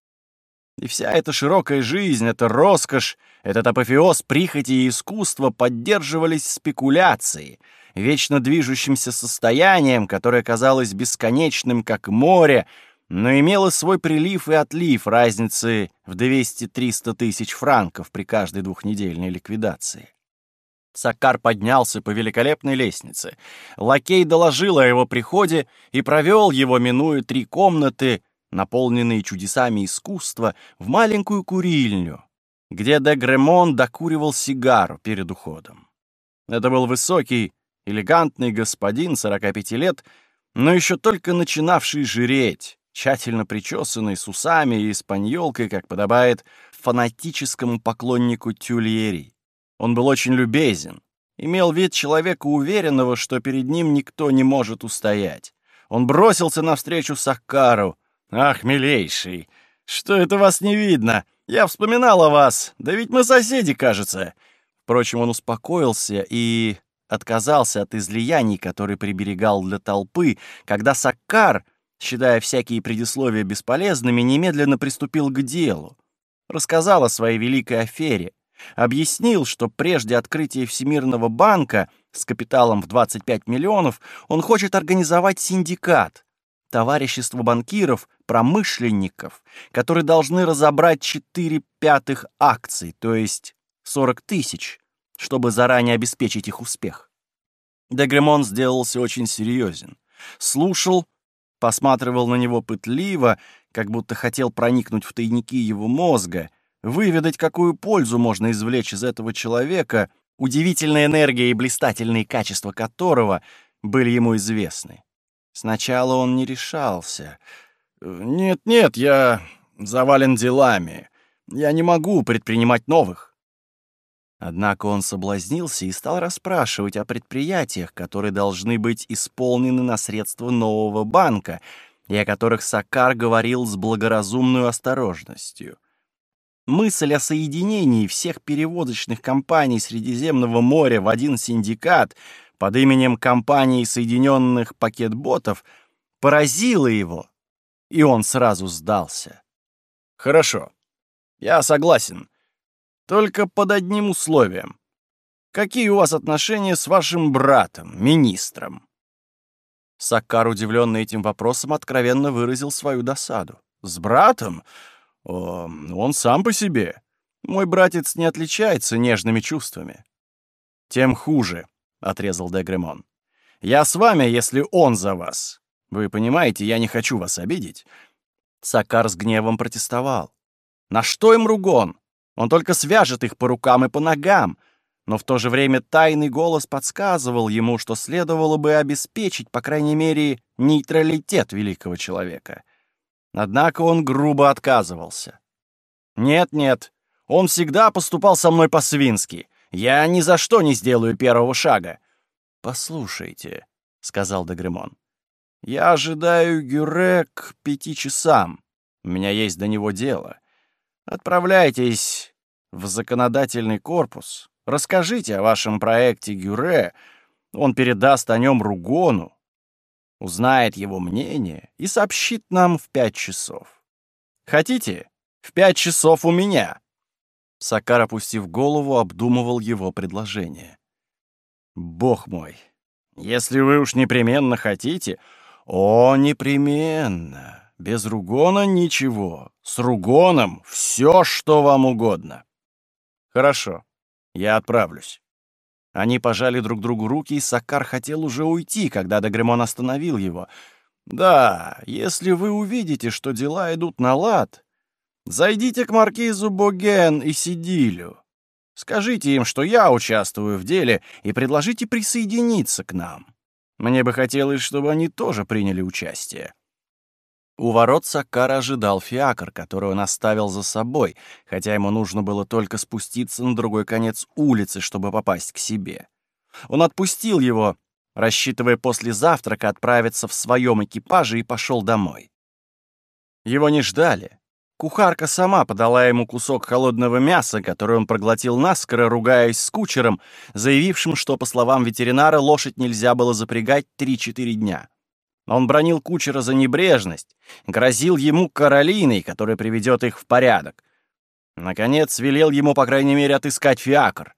[SPEAKER 1] И вся эта широкая жизнь, эта роскошь, этот апофеоз прихоти и искусства поддерживались спекуляцией, вечно движущимся состоянием, которое казалось бесконечным, как море, но имела свой прилив и отлив разницы в 200-300 тысяч франков при каждой двухнедельной ликвидации. Сакар поднялся по великолепной лестнице. Лакей доложил о его приходе и провел его, минуя три комнаты, наполненные чудесами искусства, в маленькую курильню, где де Гремон докуривал сигару перед уходом. Это был высокий, элегантный господин 45 лет, но еще только начинавший жиреть, тщательно причесанный, с усами и испаньолкой, как подобает фанатическому поклоннику тюльерий. Он был очень любезен, имел вид человека уверенного, что перед ним никто не может устоять. Он бросился навстречу Саккару. «Ах, милейший, что это вас не видно? Я вспоминал о вас, да ведь мы соседи, кажется». Впрочем, он успокоился и отказался от излияний, которые приберегал для толпы, когда Саккар, считая всякие предисловия бесполезными, немедленно приступил к делу. Рассказал о своей великой афере, объяснил, что прежде открытия Всемирного банка с капиталом в 25 миллионов он хочет организовать синдикат, товарищество банкиров, промышленников, которые должны разобрать 4 пятых акций, то есть 40 тысяч, чтобы заранее обеспечить их успех. Дегремон сделался очень серьезен. Слушал, посматривал на него пытливо, как будто хотел проникнуть в тайники его мозга, выведать, какую пользу можно извлечь из этого человека, удивительная энергия и блистательные качества которого были ему известны. Сначала он не решался. «Нет-нет, я завален делами. Я не могу предпринимать новых». Однако он соблазнился и стал расспрашивать о предприятиях, которые должны быть исполнены на средства нового банка, и о которых Сакар говорил с благоразумной осторожностью — Мысль о соединении всех перевозочных компаний Средиземного моря в один синдикат под именем компании Соединенных Пакетботов поразила его, и он сразу сдался. «Хорошо, я согласен. Только под одним условием. Какие у вас отношения с вашим братом, министром?» Саккар, удивленный этим вопросом, откровенно выразил свою досаду. «С братом? О, он сам по себе. Мой братец не отличается нежными чувствами. Тем хуже, — отрезал Дегремон. Я с вами, если он за вас. Вы понимаете, я не хочу вас обидеть. Сакар с гневом протестовал. На что им ругон? Он только свяжет их по рукам и по ногам. Но в то же время тайный голос подсказывал ему, что следовало бы обеспечить, по крайней мере, нейтралитет великого человека. Однако он грубо отказывался. «Нет-нет, он всегда поступал со мной по-свински. Я ни за что не сделаю первого шага». «Послушайте», — сказал Дегремон, — «я ожидаю Гюре к пяти часам. У меня есть до него дело. Отправляйтесь в законодательный корпус, расскажите о вашем проекте Гюре, он передаст о нем Ругону, узнает его мнение и сообщит нам в пять часов. Хотите? В пять часов у меня!» Сакар, опустив голову, обдумывал его предложение. «Бог мой, если вы уж непременно хотите...» «О, непременно! Без Ругона ничего. С Ругоном все, что вам угодно». «Хорошо, я отправлюсь». Они пожали друг другу руки, и Сакар хотел уже уйти, когда Дагремон остановил его. «Да, если вы увидите, что дела идут на лад, зайдите к маркизу Боген и Сидилю. Скажите им, что я участвую в деле, и предложите присоединиться к нам. Мне бы хотелось, чтобы они тоже приняли участие». У ворот Саккара ожидал фиакр, который он оставил за собой, хотя ему нужно было только спуститься на другой конец улицы, чтобы попасть к себе. Он отпустил его, рассчитывая после завтрака отправиться в своем экипаже и пошел домой. Его не ждали. Кухарка сама подала ему кусок холодного мяса, который он проглотил наскоро, ругаясь с кучером, заявившим, что, по словам ветеринара, лошадь нельзя было запрягать 3-4 дня. Он бронил кучера за небрежность, грозил ему Каролиной, которая приведет их в порядок. Наконец, велел ему, по крайней мере, отыскать фиакр.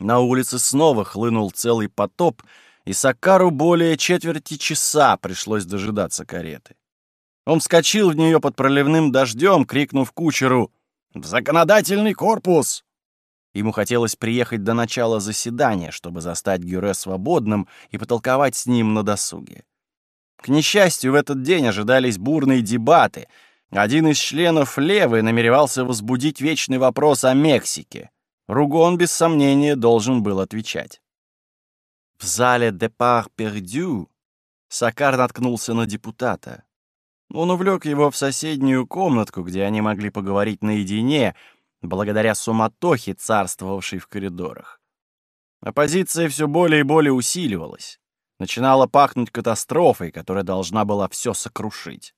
[SPEAKER 1] На улице снова хлынул целый потоп, и Сакару более четверти часа пришлось дожидаться кареты. Он вскочил в нее под проливным дождем, крикнув кучеру «В законодательный корпус!». Ему хотелось приехать до начала заседания, чтобы застать Гюре свободным и потолковать с ним на досуге. К несчастью, в этот день ожидались бурные дебаты. Один из членов Левы намеревался возбудить вечный вопрос о Мексике. Ругон, без сомнения, должен был отвечать. В зале «Депар Пердю» Сакар наткнулся на депутата. Он увлек его в соседнюю комнатку, где они могли поговорить наедине, благодаря суматохе, царствовавшей в коридорах. Оппозиция все более и более усиливалась. Начинала пахнуть катастрофой, которая должна была все сокрушить.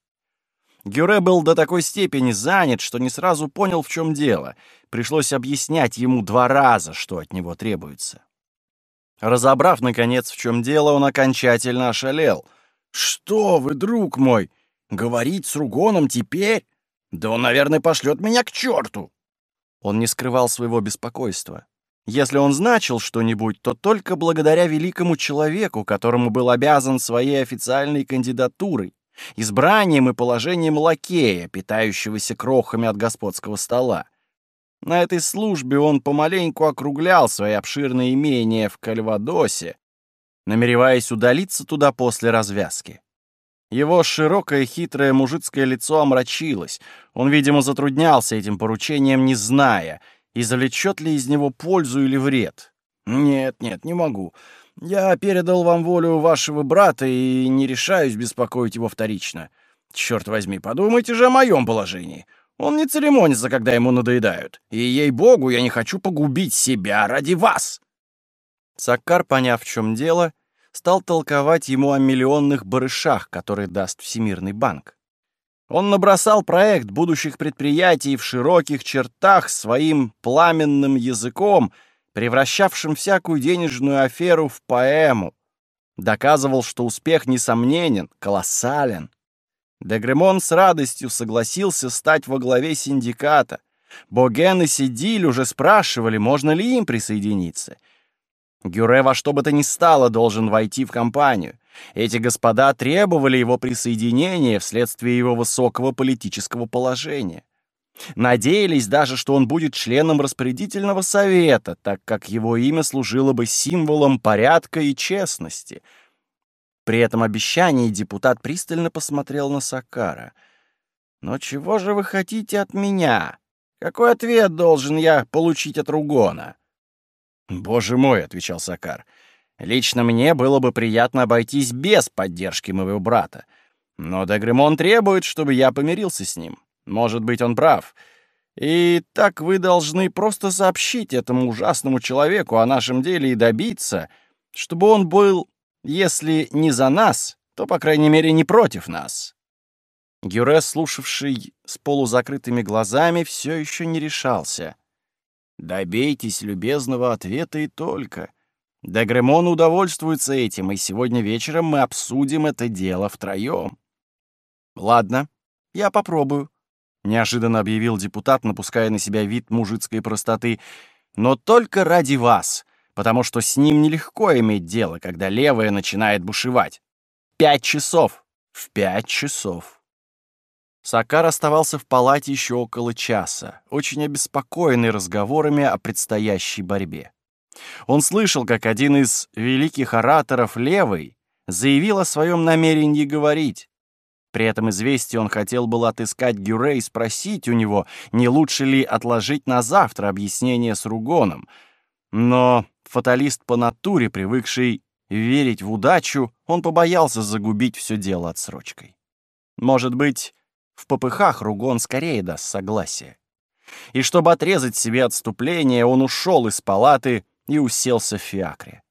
[SPEAKER 1] Гюре был до такой степени занят, что не сразу понял, в чем дело. Пришлось объяснять ему два раза, что от него требуется. Разобрав, наконец, в чем дело, он окончательно ошалел. «Что вы, друг мой, говорить с Ругоном теперь? Да он, наверное, пошлет меня к черту!» Он не скрывал своего беспокойства. Если он значил что-нибудь, то только благодаря великому человеку, которому был обязан своей официальной кандидатурой избранием и положением лакея, питающегося крохами от господского стола. На этой службе он помаленьку округлял свои обширные имения в Кальвадосе, намереваясь удалиться туда после развязки. Его широкое хитрое мужицкое лицо омрачилось. Он, видимо, затруднялся этим поручением, не зная, извлечет ли из него пользу или вред. «Нет, нет, не могу. Я передал вам волю вашего брата и не решаюсь беспокоить его вторично. Черт возьми, подумайте же о моем положении. Он не церемонится, когда ему надоедают. И, ей-богу, я не хочу погубить себя ради вас!» Саккар, поняв, в чем дело, стал толковать ему о миллионных барышах, которые даст Всемирный банк. Он набросал проект будущих предприятий в широких чертах своим пламенным языком — превращавшим всякую денежную аферу в поэму, доказывал, что успех несомненен, колоссален. Дегремон с радостью согласился стать во главе синдиката. Боген и Сидиль уже спрашивали, можно ли им присоединиться. Гюре во что бы то ни стало должен войти в компанию. Эти господа требовали его присоединения вследствие его высокого политического положения. Надеялись даже, что он будет членом распорядительного совета, так как его имя служило бы символом порядка и честности. При этом обещании депутат пристально посмотрел на Сакара. «Но чего же вы хотите от меня? Какой ответ должен я получить от Ругона?» «Боже мой», — отвечал Сакар, — «лично мне было бы приятно обойтись без поддержки моего брата. Но Дегремон требует, чтобы я помирился с ним. Может быть, он прав. И так вы должны просто сообщить этому ужасному человеку о нашем деле и добиться, чтобы он был, если не за нас, то, по крайней мере, не против нас». Гюре, слушавший с полузакрытыми глазами, все еще не решался. «Добейтесь любезного ответа и только. Дегремон удовольствуется этим, и сегодня вечером мы обсудим это дело втроем». «Ладно, я попробую», неожиданно объявил депутат, напуская на себя вид мужицкой простоты, но только ради вас, потому что с ним нелегко иметь дело, когда левая начинает бушевать. Пять часов. В пять часов. Сакар оставался в палате еще около часа, очень обеспокоенный разговорами о предстоящей борьбе. Он слышал, как один из великих ораторов левой заявил о своем намерении говорить. При этом известии он хотел было отыскать Гюре и спросить у него, не лучше ли отложить на завтра объяснение с Ругоном. Но фаталист по натуре, привыкший верить в удачу, он побоялся загубить все дело отсрочкой. Может быть, в попыхах Ругон скорее даст согласие. И чтобы отрезать себе отступление, он ушел из палаты и уселся в фиакре.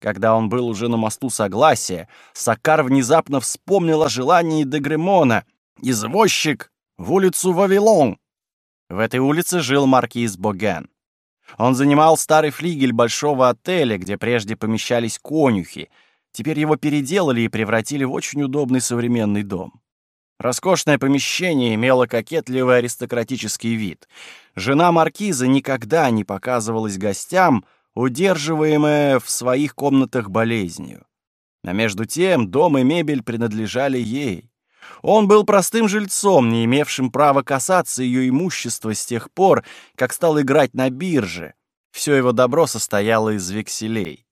[SPEAKER 1] Когда он был уже на мосту Согласия, Сакар внезапно вспомнил о желании Дегремона. Извозчик в улицу Вавилон. В этой улице жил маркиз Боген. Он занимал старый флигель большого отеля, где прежде помещались конюхи. Теперь его переделали и превратили в очень удобный современный дом. Роскошное помещение имело кокетливый аристократический вид. Жена маркиза никогда не показывалась гостям, удерживаемая в своих комнатах болезнью. А между тем дом и мебель принадлежали ей. Он был простым жильцом, не имевшим права касаться ее имущества с тех пор, как стал играть на бирже. Все его добро состояло из векселей.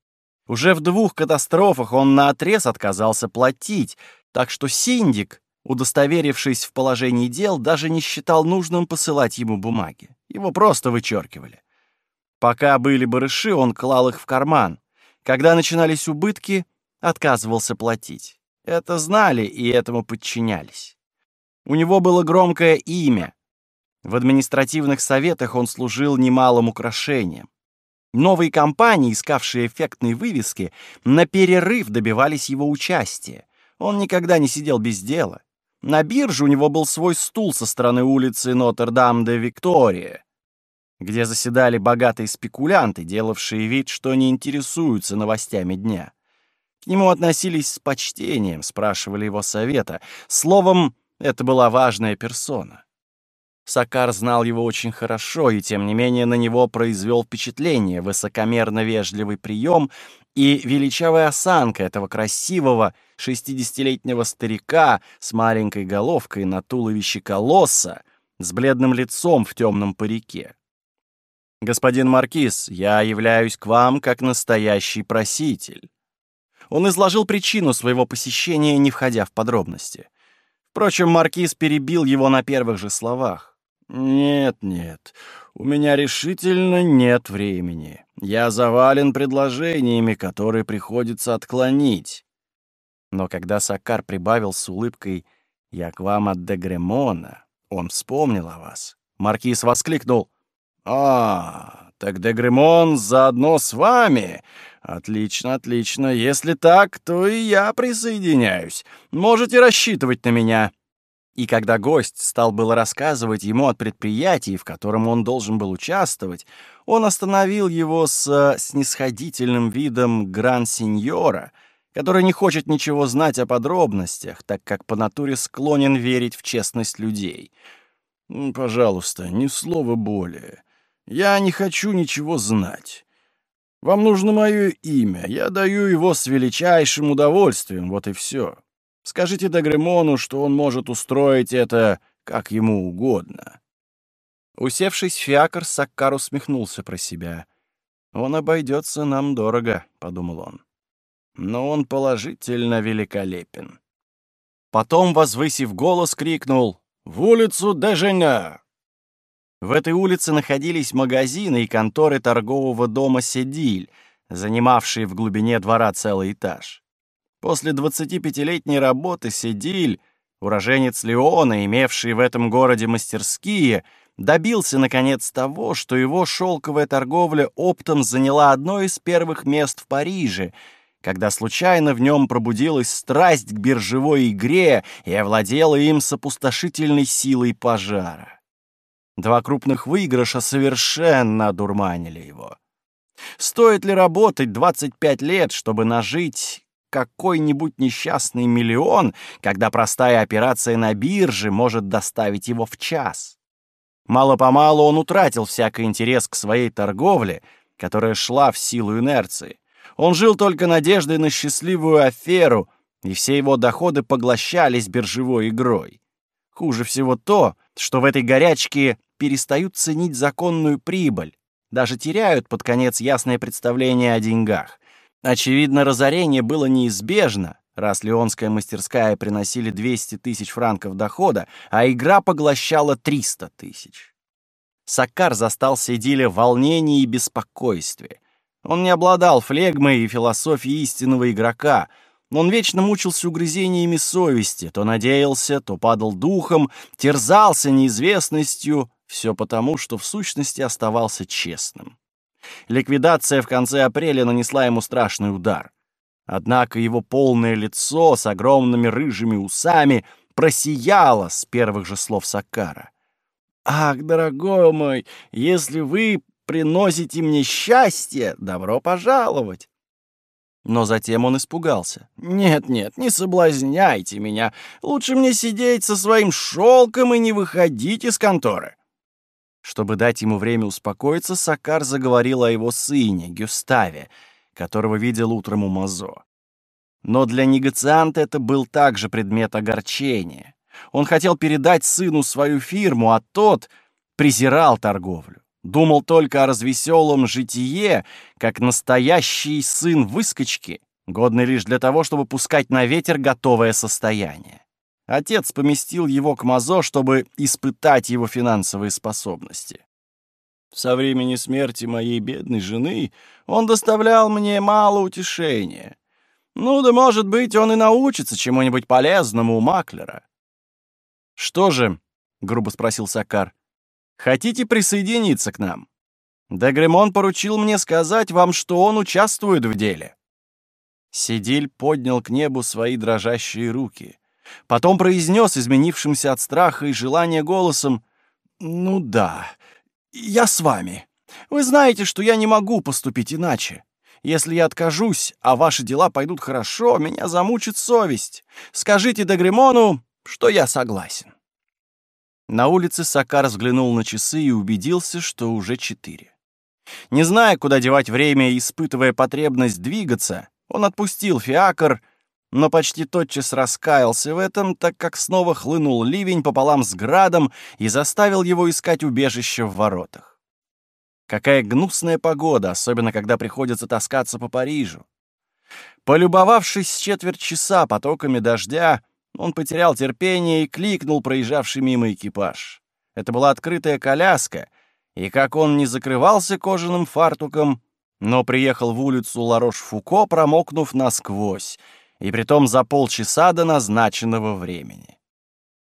[SPEAKER 1] Уже в двух катастрофах он наотрез отказался платить, так что синдик удостоверившись в положении дел, даже не считал нужным посылать ему бумаги. Его просто вычеркивали. Пока были барыши, он клал их в карман. Когда начинались убытки, отказывался платить. Это знали и этому подчинялись. У него было громкое имя. В административных советах он служил немалым украшением. Новые компании, искавшие эффектные вывески, на перерыв добивались его участия. Он никогда не сидел без дела. На бирже у него был свой стул со стороны улицы Нотр-Дам-де-Виктория, где заседали богатые спекулянты, делавшие вид, что не интересуются новостями дня. К нему относились с почтением, спрашивали его совета. Словом, это была важная персона. Сакар знал его очень хорошо, и тем не менее на него произвел впечатление высокомерно вежливый прием и величавая осанка этого красивого шестидесятилетнего старика с маленькой головкой на туловище колосса, с бледным лицом в темном парике. «Господин Маркиз, я являюсь к вам как настоящий проситель». Он изложил причину своего посещения, не входя в подробности. Впрочем, Маркиз перебил его на первых же словах. «Нет, нет, у меня решительно нет времени. Я завален предложениями, которые приходится отклонить». Но когда Сакар прибавил с улыбкой «Я к вам от Дегремона», он вспомнил о вас. Маркиз воскликнул «А, так Дегремон заодно с вами? Отлично, отлично. Если так, то и я присоединяюсь. Можете рассчитывать на меня». И когда гость стал было рассказывать ему о предприятии, в котором он должен был участвовать, он остановил его с э, снисходительным видом гран-сеньора, который не хочет ничего знать о подробностях, так как по натуре склонен верить в честность людей. «Пожалуйста, ни слова более. Я не хочу ничего знать. Вам нужно мое имя, я даю его с величайшим удовольствием, вот и все». Скажите Дагремону, что он может устроить это как ему угодно». Усевшись в фиакр, Саккар усмехнулся про себя. «Он обойдется нам дорого», — подумал он. «Но он положительно великолепен». Потом, возвысив голос, крикнул «В улицу Деженя!». В этой улице находились магазины и конторы торгового дома «Седиль», занимавшие в глубине двора целый этаж. После 25-летней работы Седиль, уроженец Леона, имевший в этом городе мастерские, добился, наконец, того, что его шелковая торговля оптом заняла одно из первых мест в Париже, когда случайно в нем пробудилась страсть к биржевой игре и овладела им с опустошительной силой пожара. Два крупных выигрыша совершенно одурманили его. Стоит ли работать 25 лет, чтобы нажить какой-нибудь несчастный миллион, когда простая операция на бирже может доставить его в час. Мало-помалу он утратил всякий интерес к своей торговле, которая шла в силу инерции. Он жил только надеждой на счастливую аферу, и все его доходы поглощались биржевой игрой. Хуже всего то, что в этой горячке перестают ценить законную прибыль, даже теряют под конец ясное представление о деньгах. Очевидно, разорение было неизбежно, раз леонская мастерская приносили 200 тысяч франков дохода, а игра поглощала 300 тысяч. Саккар застал Седиля в волнении и беспокойстве. Он не обладал флегмой и философией истинного игрока, но он вечно мучился угрызениями совести, то надеялся, то падал духом, терзался неизвестностью, все потому, что в сущности оставался честным. Ликвидация в конце апреля нанесла ему страшный удар. Однако его полное лицо с огромными рыжими усами просияло с первых же слов Сакара. «Ах, дорогой мой, если вы приносите мне счастье, добро пожаловать!» Но затем он испугался. «Нет-нет, не соблазняйте меня. Лучше мне сидеть со своим шелком и не выходить из конторы. Чтобы дать ему время успокоиться, Сакар заговорил о его сыне, Гюставе, которого видел утром у Мазо. Но для негацианта это был также предмет огорчения. Он хотел передать сыну свою фирму, а тот презирал торговлю. Думал только о развеселом житие, как настоящий сын выскочки, годный лишь для того, чтобы пускать на ветер готовое состояние. Отец поместил его к Мазо, чтобы испытать его финансовые способности. Со времени смерти моей бедной жены он доставлял мне мало утешения. Ну да, может быть, он и научится чему-нибудь полезному у маклера. «Что же?» — грубо спросил Сакар. «Хотите присоединиться к нам? Дегремон поручил мне сказать вам, что он участвует в деле». Сидиль поднял к небу свои дрожащие руки. Потом произнес изменившимся от страха и желания голосом «Ну да, я с вами. Вы знаете, что я не могу поступить иначе. Если я откажусь, а ваши дела пойдут хорошо, меня замучит совесть. Скажите Дегремону, что я согласен». На улице Сакар взглянул на часы и убедился, что уже четыре. Не зная, куда девать время и испытывая потребность двигаться, он отпустил фиакр, но почти тотчас раскаялся в этом, так как снова хлынул ливень пополам с градом и заставил его искать убежище в воротах. Какая гнусная погода, особенно когда приходится таскаться по Парижу. Полюбовавшись четверть часа потоками дождя, он потерял терпение и кликнул проезжавший мимо экипаж. Это была открытая коляска, и как он не закрывался кожаным фартуком, но приехал в улицу Ларош-Фуко, промокнув насквозь, и притом за полчаса до назначенного времени.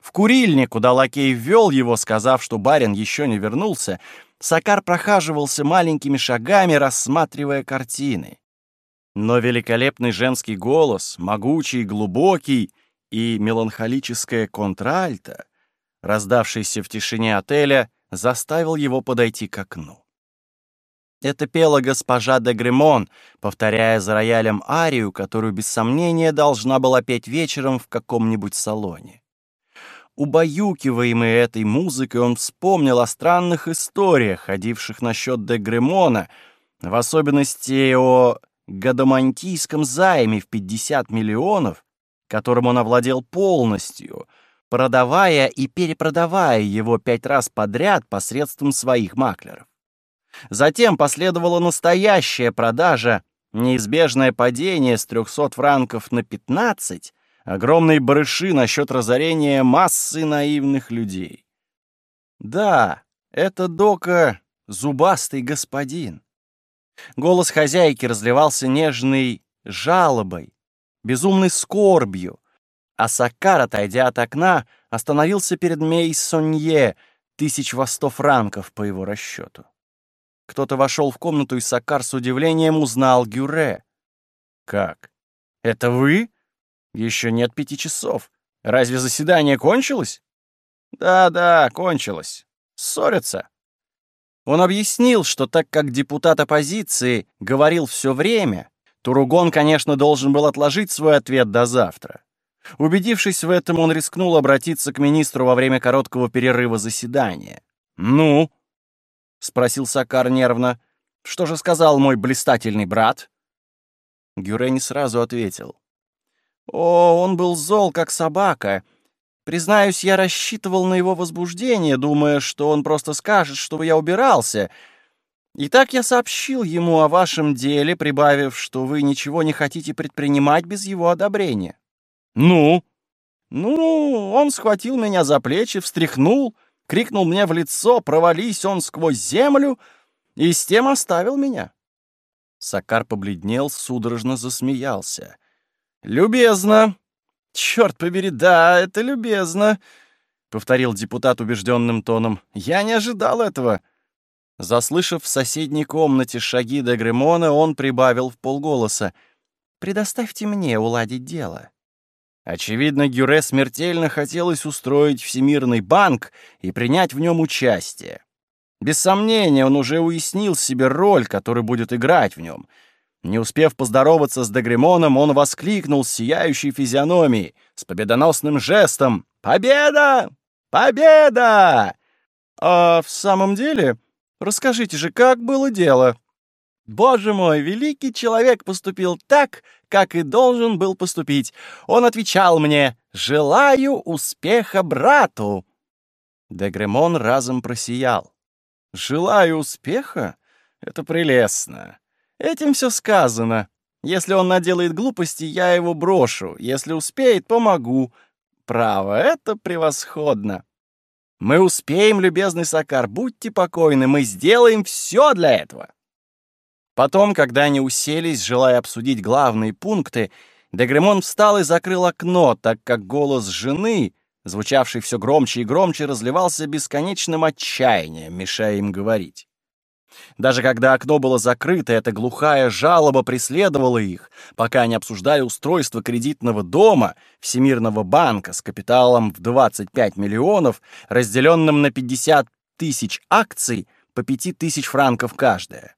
[SPEAKER 1] В курильне, куда лакей ввел его, сказав, что барин еще не вернулся, Сакар прохаживался маленькими шагами, рассматривая картины. Но великолепный женский голос, могучий глубокий, и меланхолическое контральто, раздавшееся в тишине отеля, заставил его подойти к окну. Это пела госпожа де Гремон, повторяя за роялем арию, которую без сомнения должна была петь вечером в каком-нибудь салоне. Убаюкиваемый этой музыкой, он вспомнил о странных историях, ходивших насчет де Гремона, в особенности о гадомантийском займе в 50 миллионов, которым он овладел полностью, продавая и перепродавая его пять раз подряд посредством своих маклеров. Затем последовала настоящая продажа, неизбежное падение с 300 франков на 15, огромные барыши насчет разорения массы наивных людей. Да, это Дока — зубастый господин. Голос хозяйки разливался нежной жалобой, безумной скорбью, а Сакар, отойдя от окна, остановился перед Мейсонье, тысяч во сто франков по его расчету. Кто-то вошел в комнату, и Сакар с удивлением узнал Гюре. «Как? Это вы? Еще нет пяти часов. Разве заседание кончилось?» «Да-да, кончилось. Ссорятся». Он объяснил, что так как депутат оппозиции говорил все время, Туругон, конечно, должен был отложить свой ответ до завтра. Убедившись в этом, он рискнул обратиться к министру во время короткого перерыва заседания. «Ну?» — спросил Сакар нервно. «Что же сказал мой блистательный брат?» Гюре не сразу ответил. «О, он был зол, как собака. Признаюсь, я рассчитывал на его возбуждение, думая, что он просто скажет, чтобы я убирался, Итак, я сообщил ему о вашем деле, прибавив, что вы ничего не хотите предпринимать без его одобрения. Ну? Ну, он схватил меня за плечи, встряхнул, крикнул мне в лицо, провались он сквозь землю, и с тем оставил меня. Сакар побледнел, судорожно засмеялся. «Любезно! Черт побери, да, это любезно!» — повторил депутат убежденным тоном. «Я не ожидал этого!» Заслышав в соседней комнате шаги до Гремона, он прибавил в полголоса. «Предоставьте мне уладить дело». Очевидно, Гюре смертельно хотелось устроить Всемирный банк и принять в нем участие. Без сомнения, он уже уяснил себе роль, которую будет играть в нем. Не успев поздороваться с Дегремоном, он воскликнул с сияющей физиономией, с победоносным жестом «Победа! Победа!» «А в самом деле...» Расскажите же, как было дело?» Боже мой, великий человек поступил так, как и должен был поступить. Он отвечал мне «Желаю успеха брату». Дегремон разом просиял. «Желаю успеха? Это прелестно. Этим все сказано. Если он наделает глупости, я его брошу. Если успеет, помогу. Право, это превосходно. Мы успеем, любезный Сакар, будьте покойны, мы сделаем все для этого. Потом, когда они уселись, желая обсудить главные пункты, Дегремон встал и закрыл окно, так как голос жены, звучавший все громче и громче, разливался бесконечным отчаянием, мешая им говорить. Даже когда окно было закрыто, эта глухая жалоба преследовала их, пока они обсуждали устройство кредитного дома Всемирного банка с капиталом в 25 миллионов, разделенным на 50 тысяч акций по 5 тысяч франков каждая.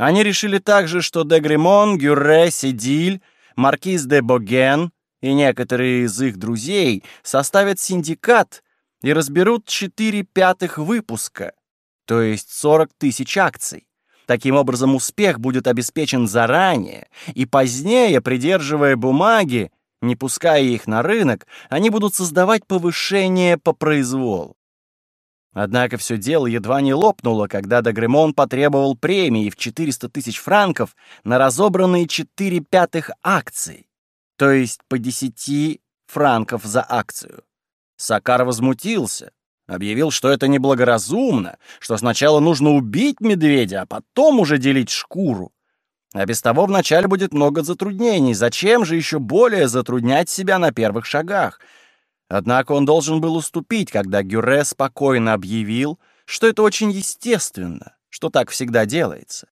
[SPEAKER 1] Они решили также, что Дегремон, Гюрре, Седиль, Маркиз де Боген и некоторые из их друзей составят синдикат и разберут 4 пятых выпуска — то есть 40 тысяч акций. Таким образом, успех будет обеспечен заранее, и позднее, придерживая бумаги, не пуская их на рынок, они будут создавать повышение по произволу. Однако все дело едва не лопнуло, когда Дагремон потребовал премии в 400 тысяч франков на разобранные 4 пятых акций, то есть по 10 франков за акцию. Сакар возмутился, Объявил, что это неблагоразумно, что сначала нужно убить медведя, а потом уже делить шкуру. А без того вначале будет много затруднений. Зачем же еще более затруднять себя на первых шагах? Однако он должен был уступить, когда Гюре спокойно объявил, что это очень естественно, что так всегда делается.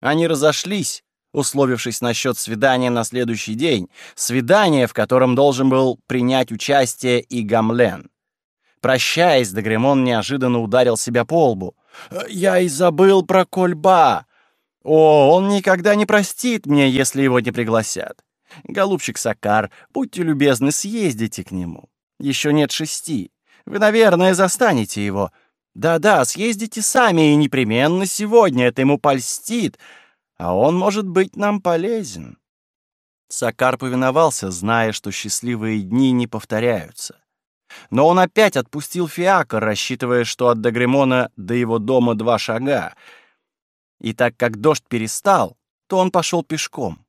[SPEAKER 1] Они разошлись, условившись насчет свидания на следующий день, свидание, в котором должен был принять участие и Гамлен. Прощаясь, Дагремон неожиданно ударил себя по лбу. «Я и забыл про Кольба! О, он никогда не простит мне, если его не пригласят. Голубчик Сакар, будьте любезны, съездите к нему. Еще нет шести. Вы, наверное, застанете его. Да-да, съездите сами, и непременно сегодня это ему польстит, а он может быть нам полезен». Сакар повиновался, зная, что счастливые дни не повторяются. Но он опять отпустил фиакр, рассчитывая, что от Дагремона до его дома два шага. И так как дождь перестал, то он пошел пешком.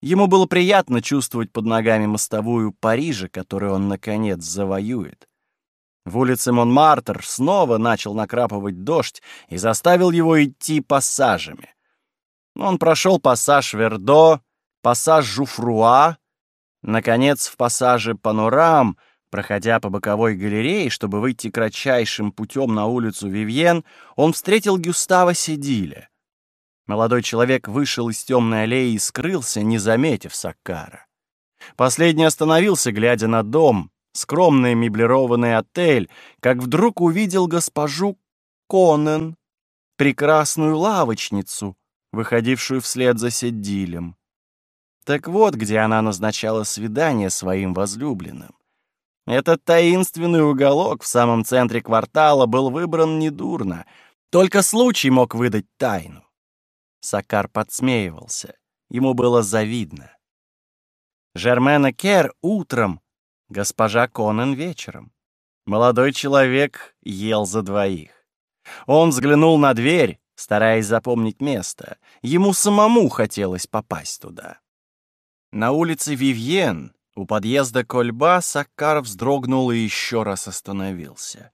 [SPEAKER 1] Ему было приятно чувствовать под ногами мостовую Парижа, которую он, наконец, завоюет. В улице Монмартр снова начал накрапывать дождь и заставил его идти пассажами. Он прошел пассаж Вердо, пассаж Жуфруа, наконец, в пассаже Панорам — Проходя по боковой галерее, чтобы выйти кратчайшим путем на улицу Вивьен, он встретил Гюстава Седиля. Молодой человек вышел из темной аллеи и скрылся, не заметив Саккара. Последний остановился, глядя на дом, скромный меблированный отель, как вдруг увидел госпожу Конен, прекрасную лавочницу, выходившую вслед за Седилем. Так вот, где она назначала свидание своим возлюбленным. Этот таинственный уголок в самом центре квартала был выбран недурно. Только случай мог выдать тайну. Сакар подсмеивался. Ему было завидно. Жермена Кер утром, госпожа Конан вечером. Молодой человек ел за двоих. Он взглянул на дверь, стараясь запомнить место. Ему самому хотелось попасть туда. На улице Вивьен у подъезда Кольба Саккар вздрогнул и еще раз остановился.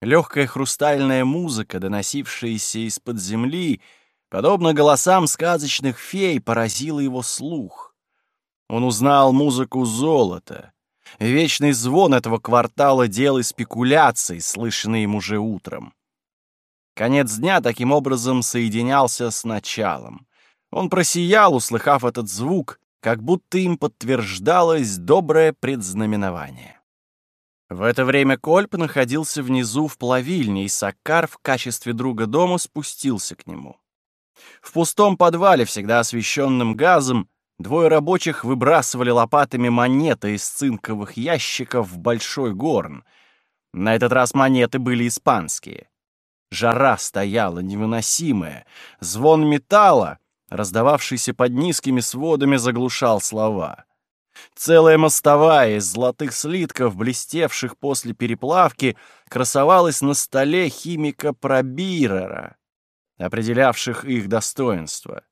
[SPEAKER 1] Легкая хрустальная музыка, доносившаяся из-под земли, подобно голосам сказочных фей, поразила его слух. Он узнал музыку золота. Вечный звон этого квартала дел и спекуляций, слышанный им уже утром. Конец дня таким образом соединялся с началом. Он просиял, услыхав этот звук, как будто им подтверждалось доброе предзнаменование. В это время Кольп находился внизу в плавильне, и Саккар в качестве друга дома спустился к нему. В пустом подвале, всегда освещенным газом, двое рабочих выбрасывали лопатами монеты из цинковых ящиков в большой горн. На этот раз монеты были испанские. Жара стояла невыносимая, звон металла, раздававшийся под низкими сводами, заглушал слова. Целая мостовая из золотых слитков, блестевших после переплавки, красовалась на столе химика Пробирера, определявших их достоинство.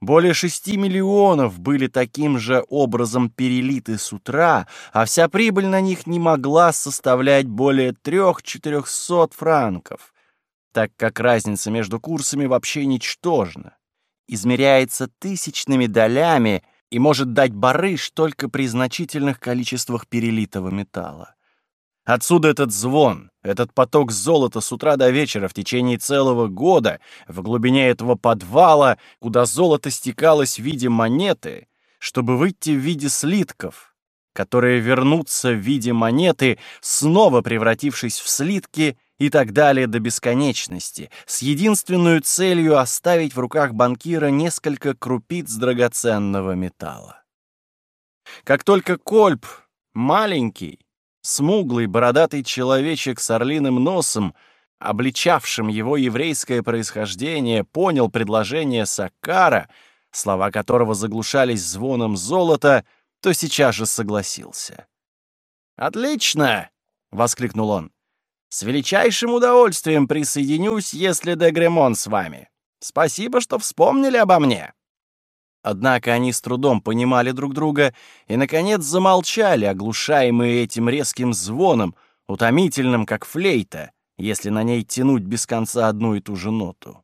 [SPEAKER 1] Более шести миллионов были таким же образом перелиты с утра, а вся прибыль на них не могла составлять более трех-четырехсот франков, так как разница между курсами вообще ничтожна, измеряется тысячными долями и может дать барыш только при значительных количествах перелитого металла. Отсюда этот звон, этот поток золота с утра до вечера в течение целого года в глубине этого подвала, куда золото стекалось в виде монеты, чтобы выйти в виде слитков, которые вернутся в виде монеты, снова превратившись в слитки и так далее до бесконечности, с единственной целью оставить в руках банкира несколько крупиц драгоценного металла. Как только Кольп, маленький, Смуглый, бородатый человечек с орлиным носом, обличавшим его еврейское происхождение, понял предложение Саккара, слова которого заглушались звоном золота, то сейчас же согласился. «Отлично!» — воскликнул он. «С величайшим удовольствием присоединюсь, если Дегремон с вами. Спасибо, что вспомнили обо мне». Однако они с трудом понимали друг друга и, наконец, замолчали, оглушаемые этим резким звоном, утомительным, как флейта, если на ней тянуть без конца одну и ту же ноту.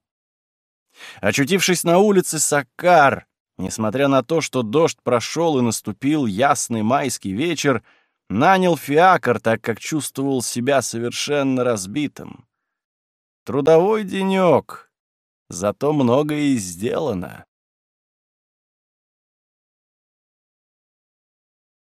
[SPEAKER 1] Очутившись на улице Саккар, несмотря на то, что дождь прошел и наступил ясный майский вечер, нанял фиакр, так как чувствовал себя совершенно разбитым. Трудовой денек, зато многое и сделано.